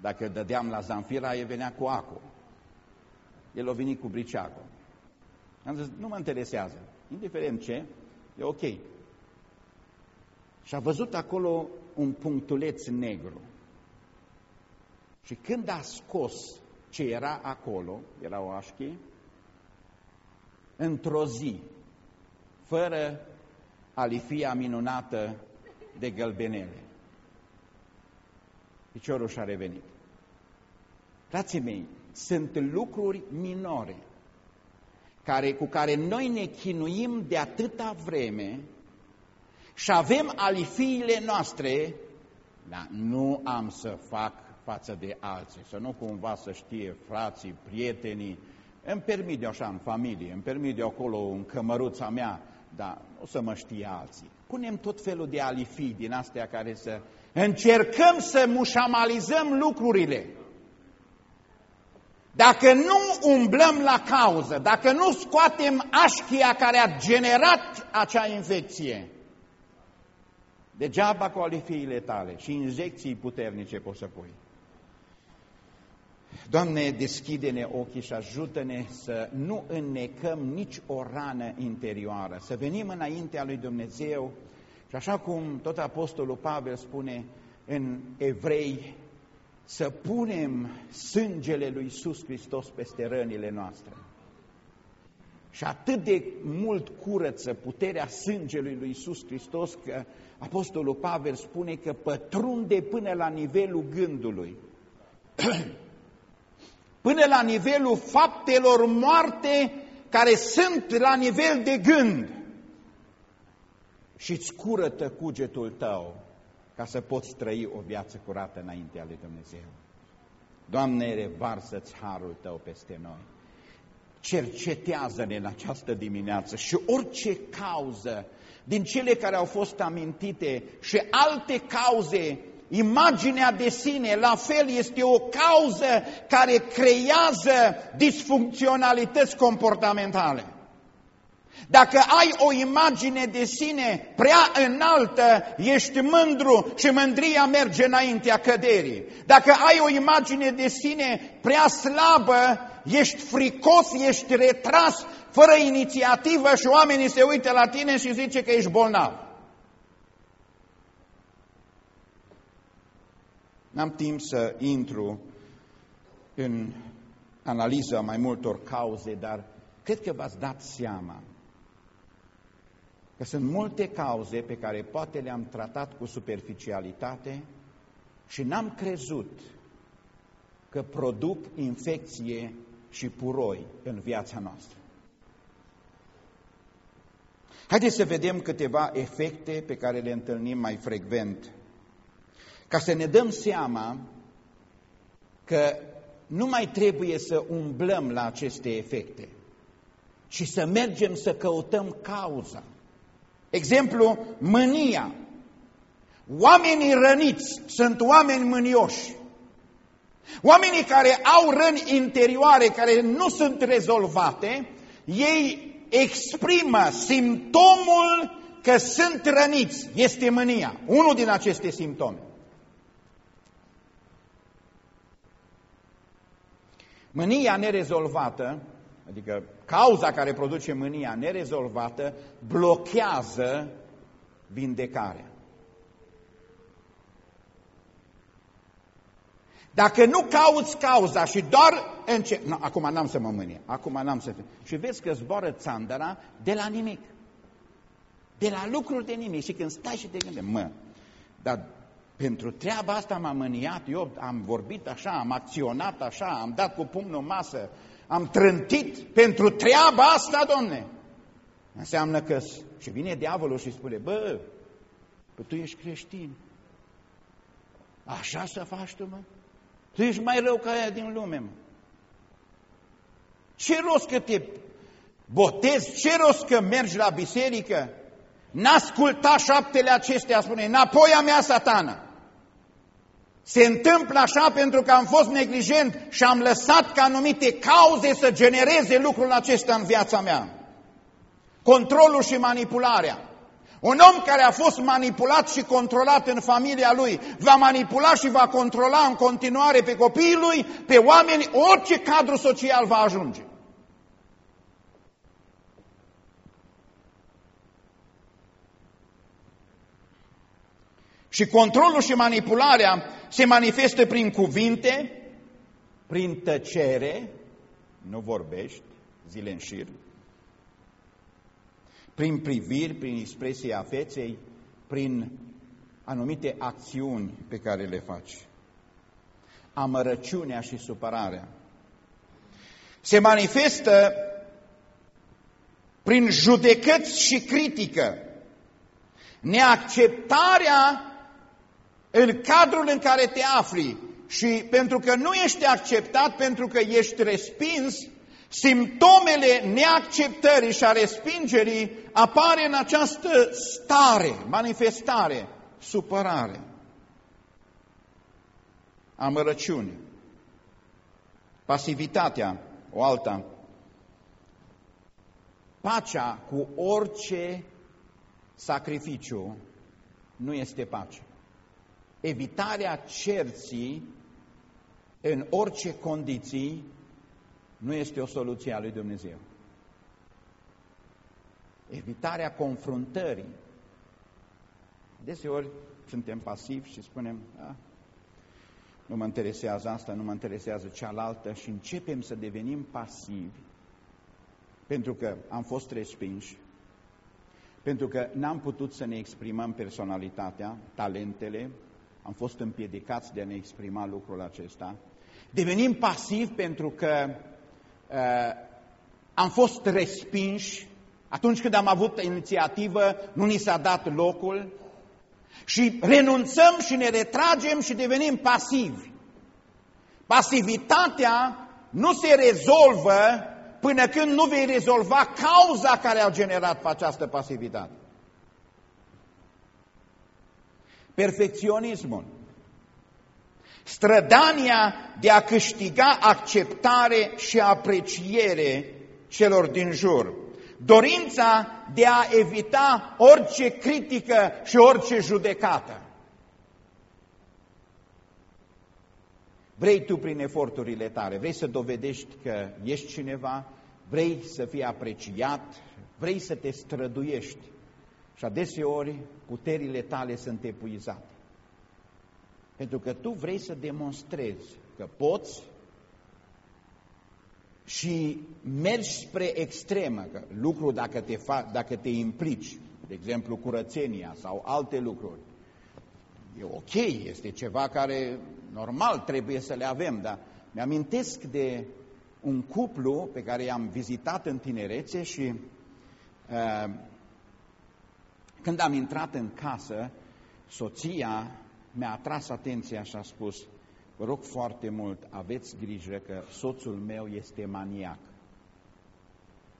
Dacă dădeam la Zanfira, e venea cu acu. El a venit cu briceagul. Am zis, nu mă interesează. Indiferent ce, e ok. Și a văzut acolo un punctuleț negru. Și când a scos ce era acolo, era o așchie, într-o zi, fără alifia minunată de gălbenele. Piciorul și-a revenit. Frații mei, sunt lucruri minore care, cu care noi ne chinuim de atâta vreme și avem alifiile noastre, dar nu am să fac față de alții, să nu cumva să știe frații, prietenii, îmi permit eu așa în familie, îmi permit eu acolo în cămăruța mea, dar o să mă știe alții. Punem tot felul de alifii din astea care să încercăm să mușamalizăm lucrurile. Dacă nu umblăm la cauză, dacă nu scoatem așchia care a generat acea infecție, degeaba cu alifiile tale și injecții puternice poți să pui. Doamne, deschide-ne ochii și ajută-ne să nu înnecăm nici o rană interioară, să venim înaintea lui Dumnezeu și așa cum tot Apostolul Pavel spune în Evrei, să punem sângele lui Iisus Hristos peste rănile noastre. Și atât de mult curăță puterea sângelui lui Iisus Hristos că Apostolul Pavel spune că pătrunde până la nivelul gândului. [clears throat] până la nivelul faptelor moarte care sunt la nivel de gând. Și îți curătă cugetul tău ca să poți trăi o viață curată înaintea lui Dumnezeu. Doamne, revarsă-ți harul tău peste noi. Cercetează-ne în această dimineață și orice cauză din cele care au fost amintite și alte cauze Imaginea de sine, la fel, este o cauză care creează disfuncționalități comportamentale. Dacă ai o imagine de sine prea înaltă, ești mândru și mândria merge înaintea căderii. Dacă ai o imagine de sine prea slabă, ești fricos, ești retras, fără inițiativă și oamenii se uită la tine și zice că ești bolnav. N-am timp să intru în analiza mai multor cauze, dar cred că v-ați dat seama că sunt multe cauze pe care poate le-am tratat cu superficialitate și n-am crezut că produc infecție și puroi în viața noastră. Haideți să vedem câteva efecte pe care le întâlnim mai frecvent ca să ne dăm seama că nu mai trebuie să umblăm la aceste efecte, ci să mergem să căutăm cauza. Exemplu, mânia. Oamenii răniți sunt oameni mânioși. Oamenii care au răni interioare care nu sunt rezolvate, ei exprimă simptomul că sunt răniți. Este mânia. Unul din aceste simptome. Mânia nerezolvată adică cauza care produce mânia nerezolvată, blochează vindecarea. Dacă nu cauți cauza și doar înce... No, acum n-am să mă mânie, acum n-am să... Și vezi că zboară țandăra de la nimic. De la lucruri de nimic. Și când stai și te gândești, mă, dar pentru treaba asta m-am mâniat, eu am vorbit așa, am acționat așa, am dat cu pumnul în masă, am trântit pentru treaba asta, domne. Înseamnă că... Și vine diavolul și spune, bă, că tu ești creștin. Așa să faci tu, mă? Tu ești mai rău ca aia din lume, mă. Ce rost că te botezi? Ce rost că mergi la biserică? N-asculta șaptele acestea, spune, înapoi a mea satana. Se întâmplă așa pentru că am fost neglijent și am lăsat ca anumite cauze să genereze lucrul acesta în viața mea. Controlul și manipularea. Un om care a fost manipulat și controlat în familia lui va manipula și va controla în continuare pe copiii lui, pe oameni, orice cadru social va ajunge. Și controlul și manipularea se manifestă prin cuvinte, prin tăcere, nu vorbești zile în șir, prin priviri, prin expresia feței, prin anumite acțiuni pe care le faci. Amărăciunea și supărarea. Se manifestă prin judecăți și critică. Neacceptarea în cadrul în care te afli. Și pentru că nu ești acceptat, pentru că ești respins, simptomele neacceptării și a respingerii apare în această stare, manifestare, supărare, amărăciune, pasivitatea, o alta, pacea cu orice sacrificiu nu este pace evitarea cerții în orice condiții nu este o soluție a lui Dumnezeu. Evitarea confruntării. Deseori suntem pasivi și spunem, ah, nu mă interesează asta, nu mă interesează cealaltă și începem să devenim pasivi pentru că am fost respinși, pentru că n-am putut să ne exprimăm personalitatea, talentele, am fost împiedicați de a ne exprima lucrul acesta. Devenim pasivi pentru că uh, am fost respinși atunci când am avut inițiativă, nu ni s-a dat locul și renunțăm și ne retragem și devenim pasivi. Pasivitatea nu se rezolvă până când nu vei rezolva cauza care a generat această pasivitate. Perfecționismul, strădania de a câștiga acceptare și apreciere celor din jur, dorința de a evita orice critică și orice judecată. Vrei tu prin eforturile tale, vrei să dovedești că ești cineva, vrei să fii apreciat, vrei să te străduiești și adeseori puterile tale sunt epuizate. Pentru că tu vrei să demonstrezi că poți și mergi spre extremă, că lucru dacă te, fac, dacă te implici, de exemplu curățenia sau alte lucruri, e ok, este ceva care normal trebuie să le avem, dar mi-amintesc de un cuplu pe care i-am vizitat în tinerețe și uh, când am intrat în casă, soția mi-a atras atenția și a spus, vă rog foarte mult, aveți grijă că soțul meu este maniac.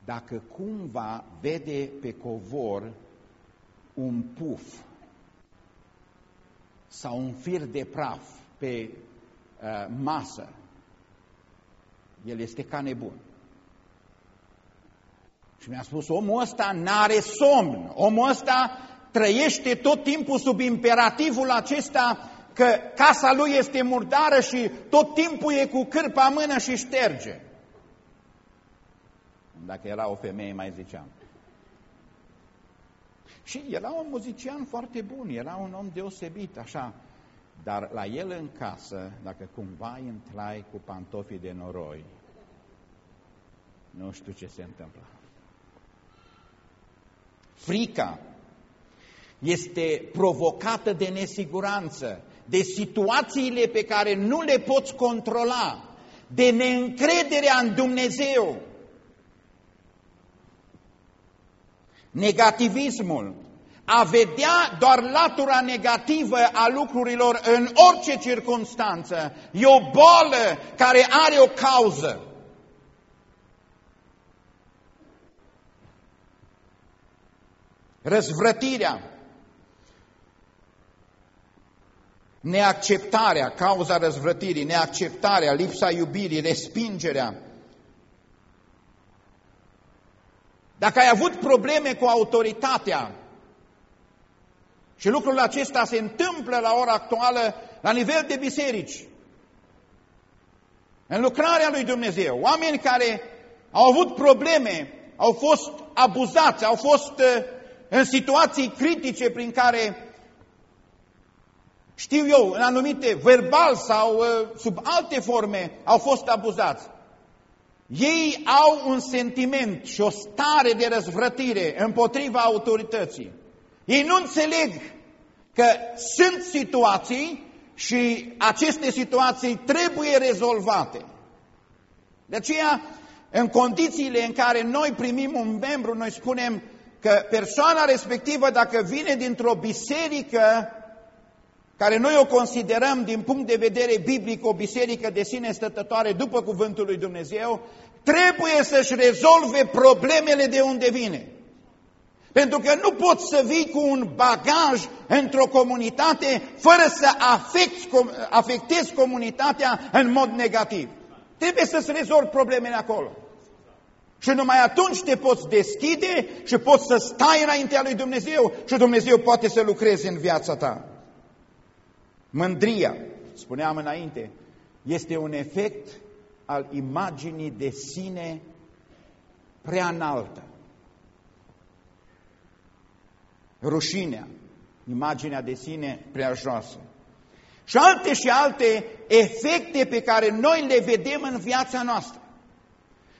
Dacă cumva vede pe covor un puf sau un fir de praf pe uh, masă, el este ca nebun. Și mi-a spus, omul ăsta n-are somn, omul ăsta trăiește tot timpul sub imperativul acesta că casa lui este murdară, și tot timpul e cu cârpa în mână și șterge. Dacă era o femeie, mai ziceam. Și era un muzician foarte bun, era un om deosebit, așa. Dar la el în casă, dacă cumva intrai cu pantofii de noroi, nu știu ce se întâmplă. Frica este provocată de nesiguranță, de situațiile pe care nu le poți controla, de neîncrederea în Dumnezeu. Negativismul, a vedea doar latura negativă a lucrurilor în orice circunstanță, e o boală care are o cauză. Răzvrătirea, neacceptarea, cauza răzvrătirii, neacceptarea, lipsa iubirii, respingerea. Dacă ai avut probleme cu autoritatea, și lucrul acesta se întâmplă la ora actuală la nivel de biserici, în lucrarea lui Dumnezeu, oameni care au avut probleme, au fost abuzați, au fost uh, în situații critice prin care știu eu, în anumite verbal sau uh, sub alte forme au fost abuzați. Ei au un sentiment și o stare de răzvrătire împotriva autorității. Ei nu înțeleg că sunt situații și aceste situații trebuie rezolvate. De aceea, în condițiile în care noi primim un membru, noi spunem că persoana respectivă, dacă vine dintr-o biserică care noi o considerăm din punct de vedere biblic o biserică de sine stătătoare după cuvântul lui Dumnezeu, trebuie să-și rezolve problemele de unde vine. Pentru că nu poți să vii cu un bagaj într-o comunitate fără să afecti, afectezi comunitatea în mod negativ. Trebuie să-ți rezolvi problemele acolo. Și numai atunci te poți deschide și poți să stai înaintea lui Dumnezeu și Dumnezeu poate să lucreze în viața ta. Mândria, spuneam înainte, este un efect al imaginii de sine prea înaltă. Rușinea, imaginea de sine prea joasă. Și alte și alte efecte pe care noi le vedem în viața noastră.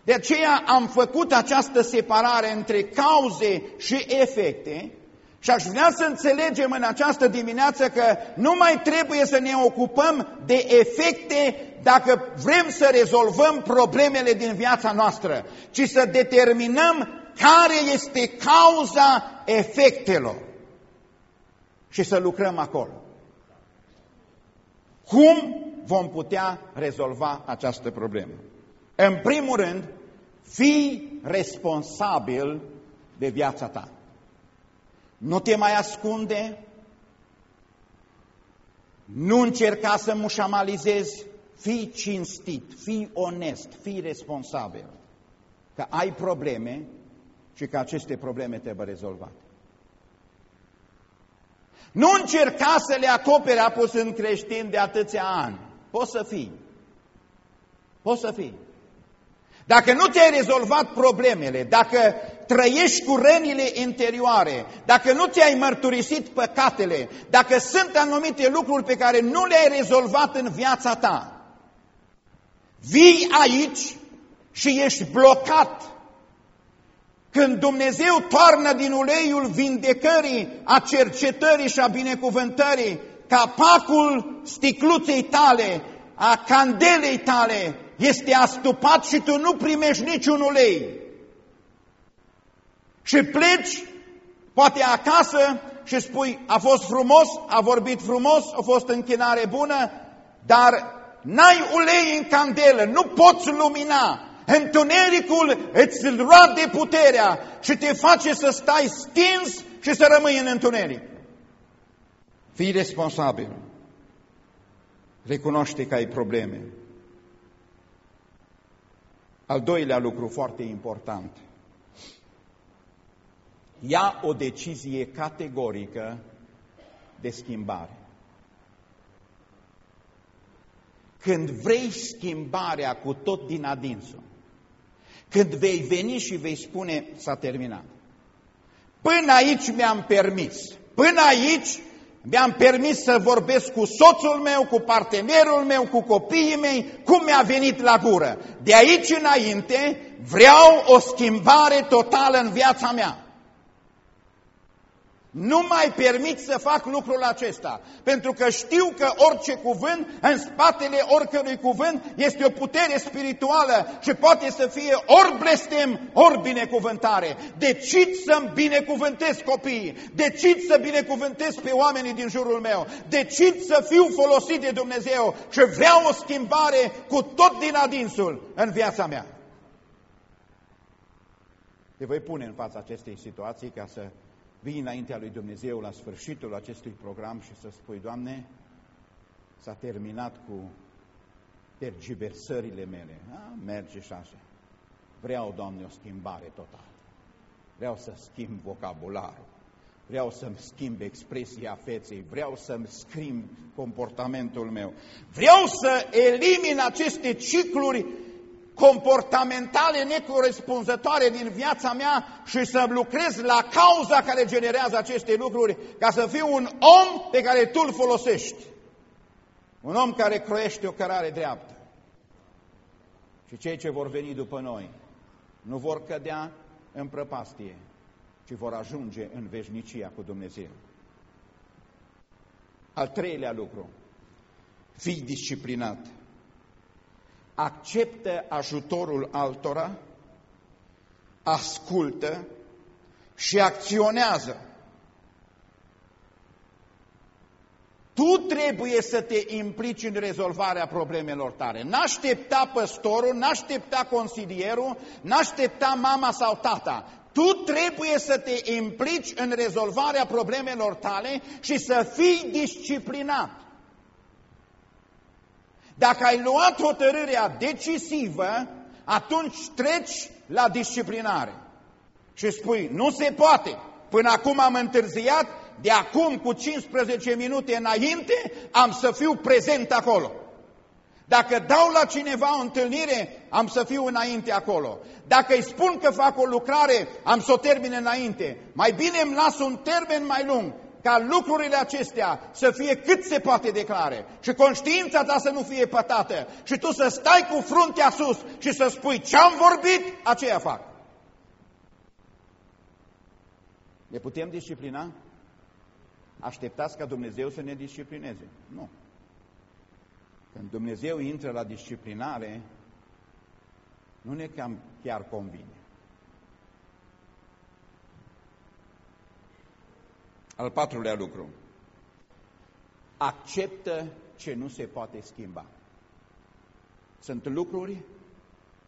De aceea am făcut această separare între cauze și efecte și aș vrea să înțelegem în această dimineață că nu mai trebuie să ne ocupăm de efecte dacă vrem să rezolvăm problemele din viața noastră, ci să determinăm care este cauza efectelor și să lucrăm acolo. Cum vom putea rezolva această problemă? În primul rând, fii responsabil de viața ta. Nu te mai ascunde, nu încerca să mușamalizezi, fii cinstit, fii onest, fii responsabil, că ai probleme și că aceste probleme trebuie rezolvate. Nu încerca să le acopere apus în creștin de atâția ani. Poți să fii. Poți să fii. Dacă nu ți-ai rezolvat problemele, dacă trăiești cu rănile interioare, dacă nu ți-ai mărturisit păcatele, dacă sunt anumite lucruri pe care nu le-ai rezolvat în viața ta, vii aici și ești blocat. Când Dumnezeu toarnă din uleiul vindecării, a cercetării și a binecuvântării, capacul sticluței tale, a candelei tale, este astupat și tu nu primești niciun ulei. Și pleci, poate acasă, și spui, a fost frumos, a vorbit frumos, a fost închinare bună, dar n-ai ulei în candelă, nu poți lumina. Întunericul îți roade puterea și te face să stai stins și să rămâi în întuneric. Fii responsabil. Recunoaște că ai probleme. Al doilea lucru foarte important. Ia o decizie categorică de schimbare. Când vrei schimbarea cu tot din adinsul, când vei veni și vei spune, s-a terminat. Până aici mi-am permis, până aici mi-am permis să vorbesc cu soțul meu, cu partenerul meu, cu copiii mei, cum mi-a venit la gură. De aici înainte vreau o schimbare totală în viața mea. Nu mai permit să fac lucrul acesta, pentru că știu că orice cuvânt, în spatele oricărui cuvânt, este o putere spirituală și poate să fie ori blestem, ori binecuvântare. Decid să-mi binecuvântez copiii, decid să binecuvântez pe oamenii din jurul meu, decid să fiu folosit de Dumnezeu și vreau o schimbare cu tot din adinsul în viața mea. Te voi pune în fața acestei situații ca să vii înaintea lui Dumnezeu la sfârșitul acestui program și să spui, Doamne, s-a terminat cu tergiversările mele. A, merge și așa. Vreau, Doamne, o schimbare totală. Vreau să schimb vocabularul. Vreau să-mi schimb expresia feței, vreau să-mi schimb comportamentul meu. Vreau să elimin aceste cicluri comportamentale necorespunzătoare din viața mea și să lucrez la cauza care generează aceste lucruri, ca să fiu un om pe care tu îl folosești. Un om care croiește o cărare dreaptă. Și cei ce vor veni după noi nu vor cădea în prăpastie, ci vor ajunge în veșnicia cu Dumnezeu. Al treilea lucru, fii disciplinat acceptă ajutorul altora, ascultă și acționează. Tu trebuie să te implici în rezolvarea problemelor tale. N-aștepta păstorul, n-aștepta consilierul, n-aștepta mama sau tata. Tu trebuie să te implici în rezolvarea problemelor tale și să fii disciplinat. Dacă ai luat hotărârea decisivă, atunci treci la disciplinare. Și spui, nu se poate, până acum am întârziat, de acum cu 15 minute înainte am să fiu prezent acolo. Dacă dau la cineva o întâlnire, am să fiu înainte acolo. Dacă îi spun că fac o lucrare, am să o termin înainte. Mai bine îmi las un termen mai lung ca lucrurile acestea să fie cât se poate declare și conștiința ta să nu fie pătată și tu să stai cu fruntea sus și să spui ce-am vorbit, aceea fac. Ne putem disciplina? Așteptați ca Dumnezeu să ne disciplineze? Nu. Când Dumnezeu intră la disciplinare, nu ne cam chiar convine. Al patrulea lucru. Acceptă ce nu se poate schimba. Sunt lucruri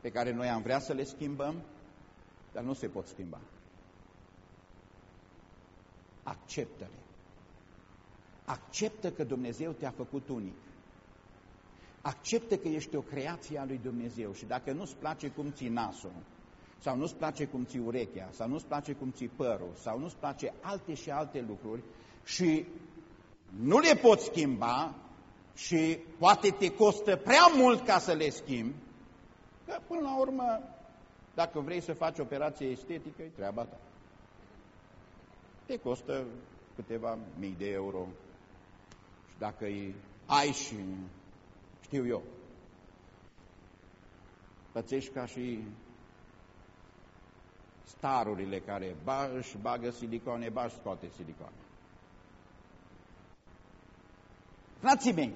pe care noi am vrea să le schimbăm, dar nu se pot schimba. Acceptă-le. Acceptă că Dumnezeu te-a făcut unic. Acceptă că ești o creație a lui Dumnezeu și dacă nu-ți place cum ții nasul, sau nu-ți place cum ți urechea, sau nu-ți place cum ți părul, sau nu-ți place alte și alte lucruri și nu le poți schimba și poate te costă prea mult ca să le schimbi, că până la urmă, dacă vrei să faci operație estetică, e treaba ta. Te costă câteva mii de euro și dacă îi ai și știu eu, pățești ca și starurile care ba își bagă silicone, ba își scoate silicone. Frații mei,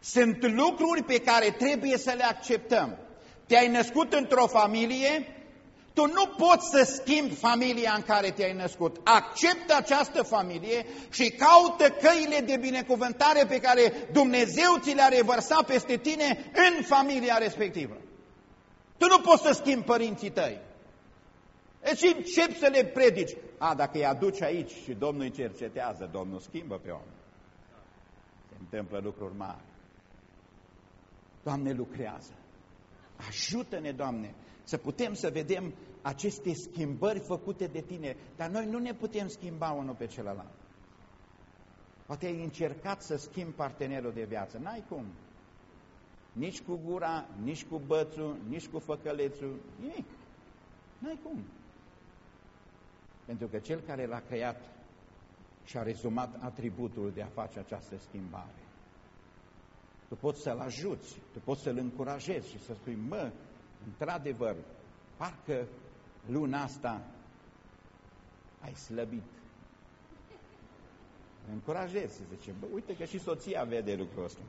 sunt lucruri pe care trebuie să le acceptăm. Te-ai născut într-o familie, tu nu poți să schimbi familia în care te-ai născut. Acceptă această familie și caută căile de binecuvântare pe care Dumnezeu ți le-a revărsat peste tine în familia respectivă. Tu nu poți să schimbi părinții tăi. Și încep să le predici. A, dacă îi aduci aici și Domnul îi cercetează, Domnul schimbă pe om. Se întâmplă lucruri mari. Doamne, lucrează. Ajută-ne, Doamne, să putem să vedem aceste schimbări făcute de Tine, dar noi nu ne putem schimba unul pe celălalt. Poate ai încercat să schimbi partenerul de viață, n-ai cum. Nici cu gura, nici cu bățul, nici cu făcălețul, nimic. N-ai cum. Pentru că cel care l-a creat și a rezumat atributul de a face această schimbare. Tu poți să-l ajuți, tu poți să-l încurajezi și să spui, mă, într-adevăr, parcă luna asta ai slăbit. Încurajezi, zice, bă, uite că și soția vede lucrul ăsta.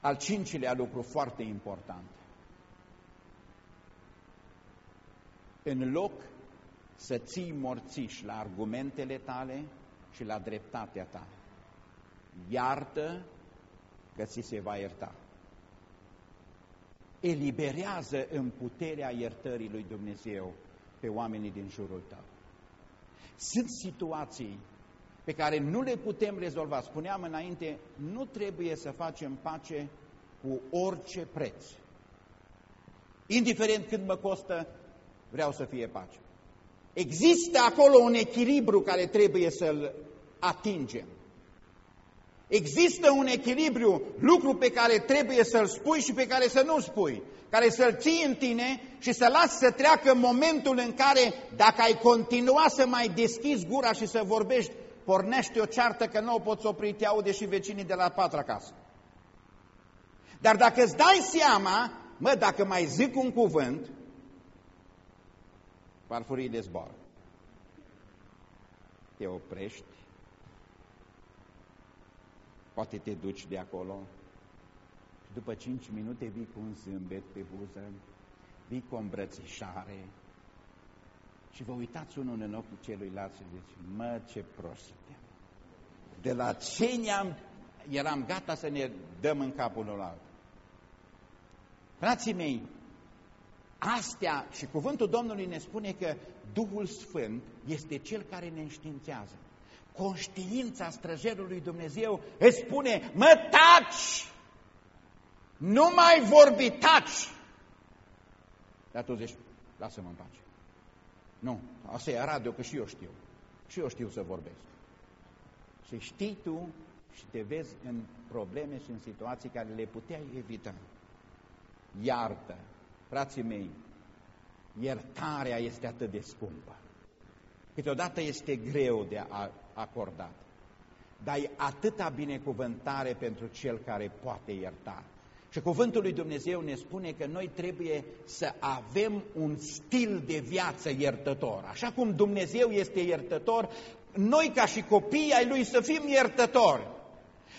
Al cincilea lucru foarte important. În loc să ții morțiși la argumentele tale și la dreptatea ta, iartă că ți se va ierta. Eliberează în puterea iertării lui Dumnezeu pe oamenii din jurul tău. Sunt situații pe care nu le putem rezolva. Spuneam înainte, nu trebuie să facem pace cu orice preț. Indiferent cât mă costă, vreau să fie pace. Există acolo un echilibru care trebuie să-l atingem. Există un echilibru, lucru pe care trebuie să-l spui și pe care să nu spui, care să-l ții în tine și să lași să treacă momentul în care, dacă ai continua să mai deschizi gura și să vorbești, pornește o ceartă că nu o poți opri, te aude și vecinii de la patra casă. Dar dacă îți dai seama, mă, dacă mai zic un cuvânt, farfurii zboară. Te oprești, poate te duci de acolo și după cinci minute vii cu un zâmbet pe buză, vii cu o îmbrățișare și vă uitați unul în ochii celuilalt și zici, mă, ce prost suntem. De la ce ne-am, eram gata să ne dăm în capul unul altul. Frații mei, astea și cuvântul Domnului ne spune că Duhul Sfânt este Cel care ne înștiințează. Conștiința străjerului Dumnezeu îți spune, mă taci! Nu mai vorbi, taci! Dar tu zici, lasă-mă în pace. Nu, asta e radio, că și eu știu. Și eu știu să vorbesc. Și știi tu și te vezi în probleme și în situații care le puteai evita iartă. Frații mei, iertarea este atât de scumpă. Câteodată este greu de acordat. Dar e atâta binecuvântare pentru cel care poate ierta. Și cuvântul lui Dumnezeu ne spune că noi trebuie să avem un stil de viață iertător. Așa cum Dumnezeu este iertător, noi ca și copii ai Lui să fim iertători.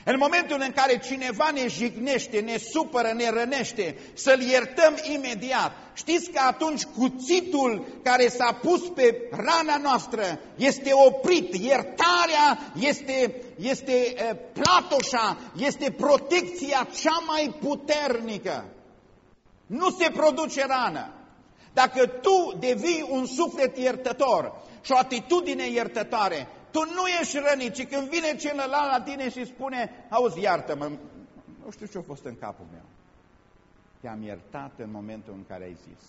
În momentul în care cineva ne jignește, ne supără, ne rănește, să-l iertăm imediat. Știți că atunci cuțitul care s-a pus pe rana noastră este oprit, iertarea este, este platoșa, este protecția cea mai puternică. Nu se produce rană. Dacă tu devii un suflet iertător și o atitudine iertătoare, tu nu ești rănit, ci când vine celălalt la tine și spune, auzi, iartă-mă, nu știu ce a fost în capul meu. Te-am iertat în momentul în care ai zis.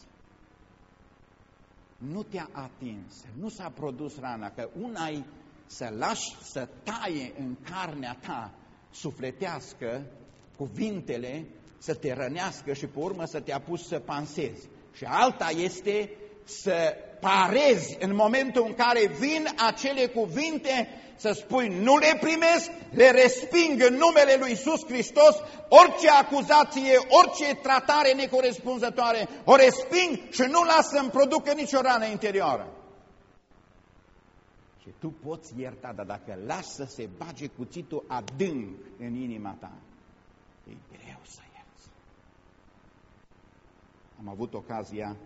Nu te-a atins, nu s-a produs rana, că una e să lași să taie în carnea ta sufletească cuvintele, să te rănească și pe urmă să te apuci să pansezi. Și alta este să parezi în momentul în care vin acele cuvinte, să spui nu le primesc, le resping în numele lui Iisus Hristos, orice acuzație, orice tratare necorespunzătoare, o resping și nu las să-mi producă nicio rană interioară. Și tu poți ierta, dar dacă lași să se bage cuțitul adânc în inima ta, e greu să ierți. Am avut ocazia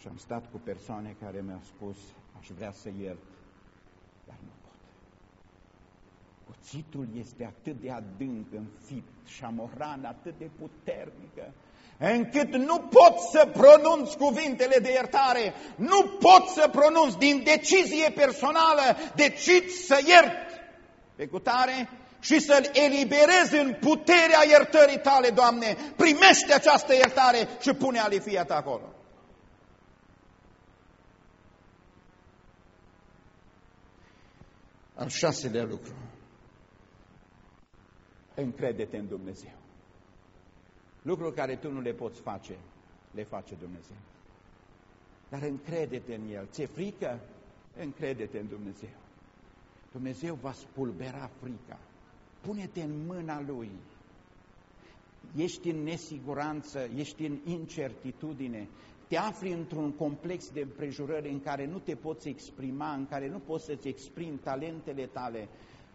și am stat cu persoane care mi-au spus, aș vrea să iert, dar nu pot. Cuțitul este atât de adânc în fipt și am o rană atât de puternică, încât nu pot să pronunț cuvintele de iertare, nu pot să pronunț din decizie personală, decid să iert pe cutare și să-l eliberez în puterea iertării tale, Doamne. Primește această iertare și pune alifia ta acolo. Al șaselea lucru. încrede-te în Dumnezeu. Lucruri care tu nu le poți face, le face Dumnezeu. Dar încrede-te în El. Ți-e frică? Încrede-te în Dumnezeu. Dumnezeu va spulbera frica. Pune-te în mâna Lui. Ești în nesiguranță, ești în incertitudine, te afli într-un complex de împrejurări în care nu te poți exprima, în care nu poți să-ți exprimi talentele tale,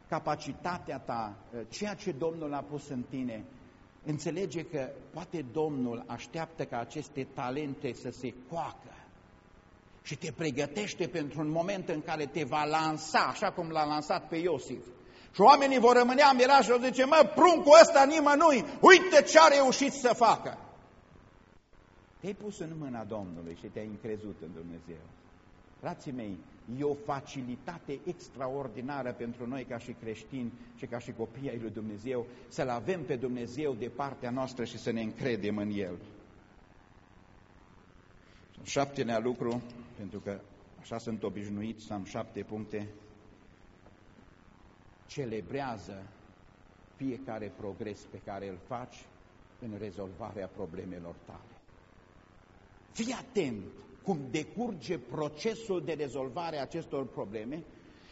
capacitatea ta, ceea ce Domnul a pus în tine, înțelege că poate Domnul așteaptă ca aceste talente să se coacă și te pregătește pentru un moment în care te va lansa, așa cum l-a lansat pe Iosif. Și oamenii vor rămânea mirați și o zice, mă, pruncul ăsta nimănui, uite ce a reușit să facă. Te-ai pus în mâna Domnului și te-ai încrezut în Dumnezeu. Frații mei, e o facilitate extraordinară pentru noi ca și creștini și ca și copii ai lui Dumnezeu să-L avem pe Dumnezeu de partea noastră și să ne încredem în El. Șaptenea lucru, pentru că așa sunt obișnuit să am șapte puncte, celebrează fiecare progres pe care îl faci în rezolvarea problemelor tale. Fii atent cum decurge procesul de rezolvare a acestor probleme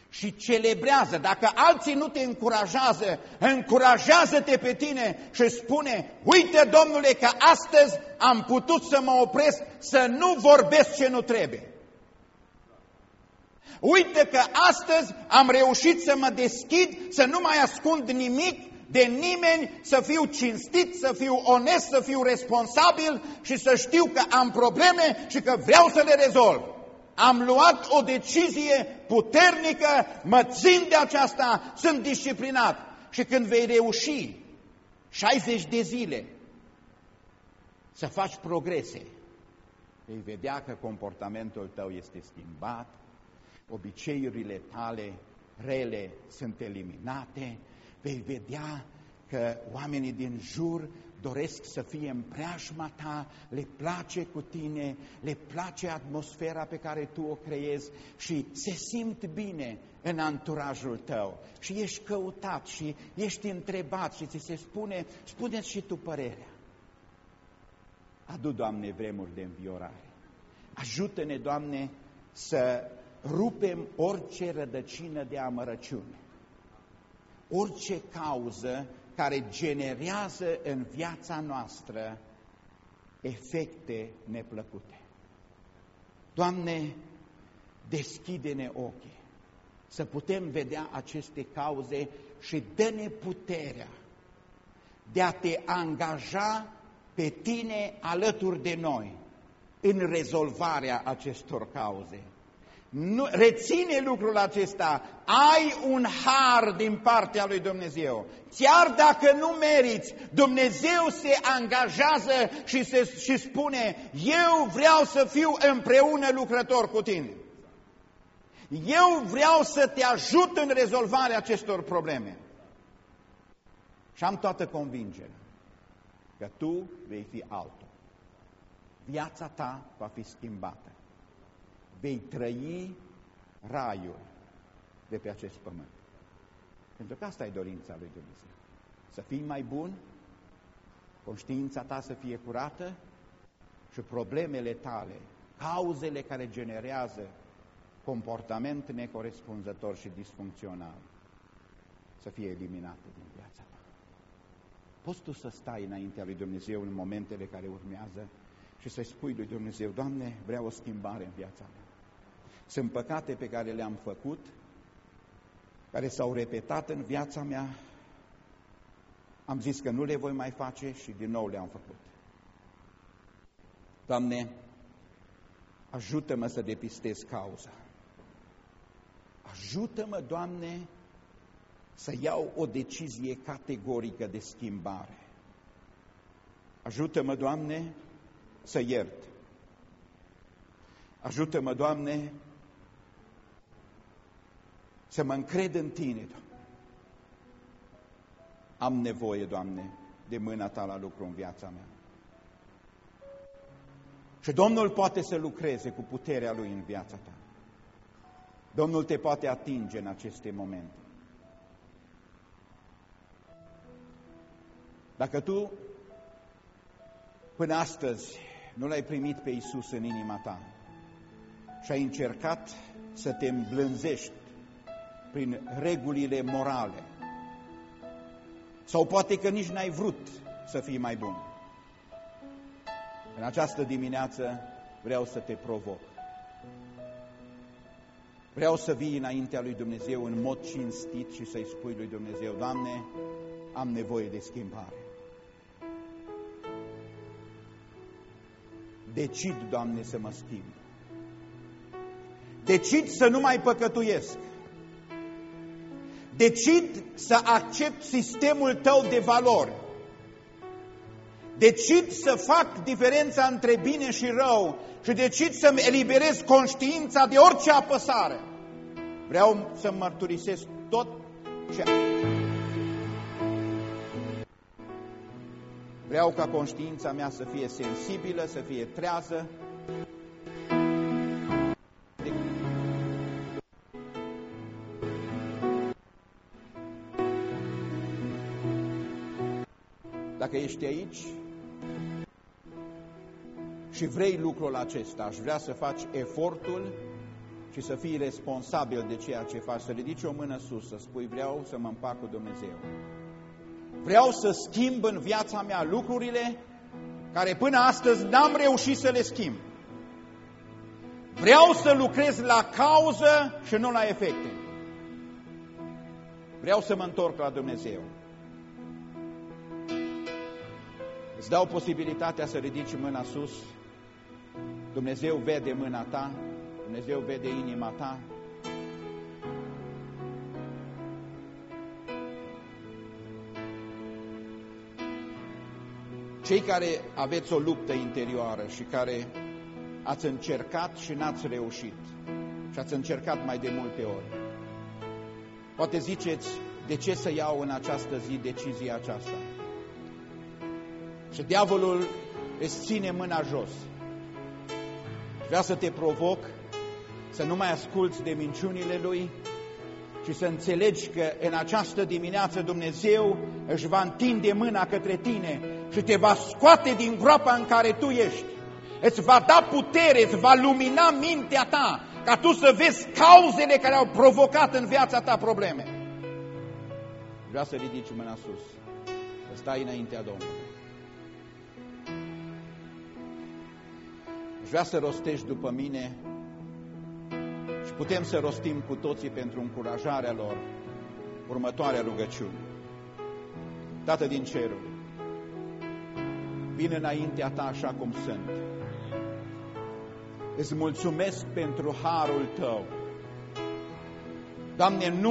și celebrează. Dacă alții nu te încurajează, încurajează-te pe tine și spune, uite, Domnule, că astăzi am putut să mă opresc, să nu vorbesc ce nu trebuie. Uite că astăzi am reușit să mă deschid, să nu mai ascund nimic de nimeni, să fiu cinstit, să fiu onest, să fiu responsabil și să știu că am probleme și că vreau să le rezolv. Am luat o decizie puternică, mă țin de aceasta, sunt disciplinat. Și când vei reuși 60 de zile să faci progrese, vei vedea că comportamentul tău este schimbat, obiceiurile tale rele sunt eliminate, vei vedea că oamenii din jur doresc să fie în preajma ta, le place cu tine, le place atmosfera pe care tu o creezi și se simt bine în anturajul tău și ești căutat și ești întrebat și ți se spune, spune-ți și tu părerea. Adu, Doamne, vremuri de înviorare. Ajută-ne, Doamne, să rupem orice rădăcină de amărăciune orice cauză care generează în viața noastră efecte neplăcute. Doamne, deschide-ne ochii să putem vedea aceste cauze și dă-ne puterea de a te angaja pe tine alături de noi în rezolvarea acestor cauze. Nu, reține lucrul acesta, ai un har din partea lui Dumnezeu. Chiar dacă nu meriți, Dumnezeu se angajează și, se, și spune, eu vreau să fiu împreună lucrător cu tine. Eu vreau să te ajut în rezolvarea acestor probleme. Și am toată convingerea că tu vei fi altul. Viața ta va fi schimbată vei trăi raiul de pe acest pământ. Pentru că asta e dorința lui Dumnezeu. Să fii mai bun, conștiința ta să fie curată și problemele tale, cauzele care generează comportament necorespunzător și disfuncțional să fie eliminate din viața ta. Poți tu să stai înaintea lui Dumnezeu în momentele care urmează și să-i spui lui Dumnezeu, Doamne, vreau o schimbare în viața mea. Sunt păcate pe care le-am făcut, care s-au repetat în viața mea. Am zis că nu le voi mai face și din nou le-am făcut. Doamne, ajută-mă să depistez cauza. Ajută-mă, Doamne, să iau o decizie categorică de schimbare. Ajută-mă, Doamne, să iert. Ajută-mă, Doamne, să mă încred în Tine, Doamne. Am nevoie, Doamne, de mâna Ta la lucru în viața mea. Și Domnul poate să lucreze cu puterea Lui în viața ta. Domnul te poate atinge în aceste momente. Dacă tu până astăzi nu l-ai primit pe Isus în inima ta și ai încercat să te îmblânzești prin regulile morale, sau poate că nici n-ai vrut să fii mai bun. În această dimineață vreau să te provoc. Vreau să vii înaintea lui Dumnezeu în mod cinstit și să-i spui lui Dumnezeu, Doamne, am nevoie de schimbare. Decid, Doamne, să mă schimb. Decid să nu mai păcătuiesc. Decid să accept sistemul tău de valori. Decid să fac diferența între bine și rău și decid să-mi eliberez conștiința de orice apăsare. Vreau să mărturisesc tot ce... Vreau ca conștiința mea să fie sensibilă, să fie trează. Dacă ești aici și vrei lucrul acesta, aș vrea să faci efortul și să fii responsabil de ceea ce faci, să ridici o mână sus, să spui vreau să mă împac cu Dumnezeu. Vreau să schimb în viața mea lucrurile care până astăzi n-am reușit să le schimb. Vreau să lucrez la cauză și nu la efecte. Vreau să mă întorc la Dumnezeu. Îți dau posibilitatea să ridici mâna sus. Dumnezeu vede mâna ta, Dumnezeu vede inima ta. Cei care aveți o luptă interioară și care ați încercat și n-ați reușit și ați încercat mai de multe ori, poate ziceți, de ce să iau în această zi decizia aceasta? Și diavolul îți ține mâna jos. Vreau să te provoc să nu mai asculți de minciunile lui, și să înțelegi că în această dimineață Dumnezeu își va întinde mâna către tine și te va scoate din groapa în care tu ești. Îți va da putere, îți va lumina mintea ta, ca tu să vezi cauzele care au provocat în viața ta probleme. Vreau să ridici mâna sus, să stai înaintea Domnului. Vreau să rostești după mine și putem să rostim cu toții pentru încurajarea lor următoarea rugăciune. Tată din cerul, vin înaintea Ta așa cum sunt. Îți mulțumesc pentru harul Tău. Doamne, nu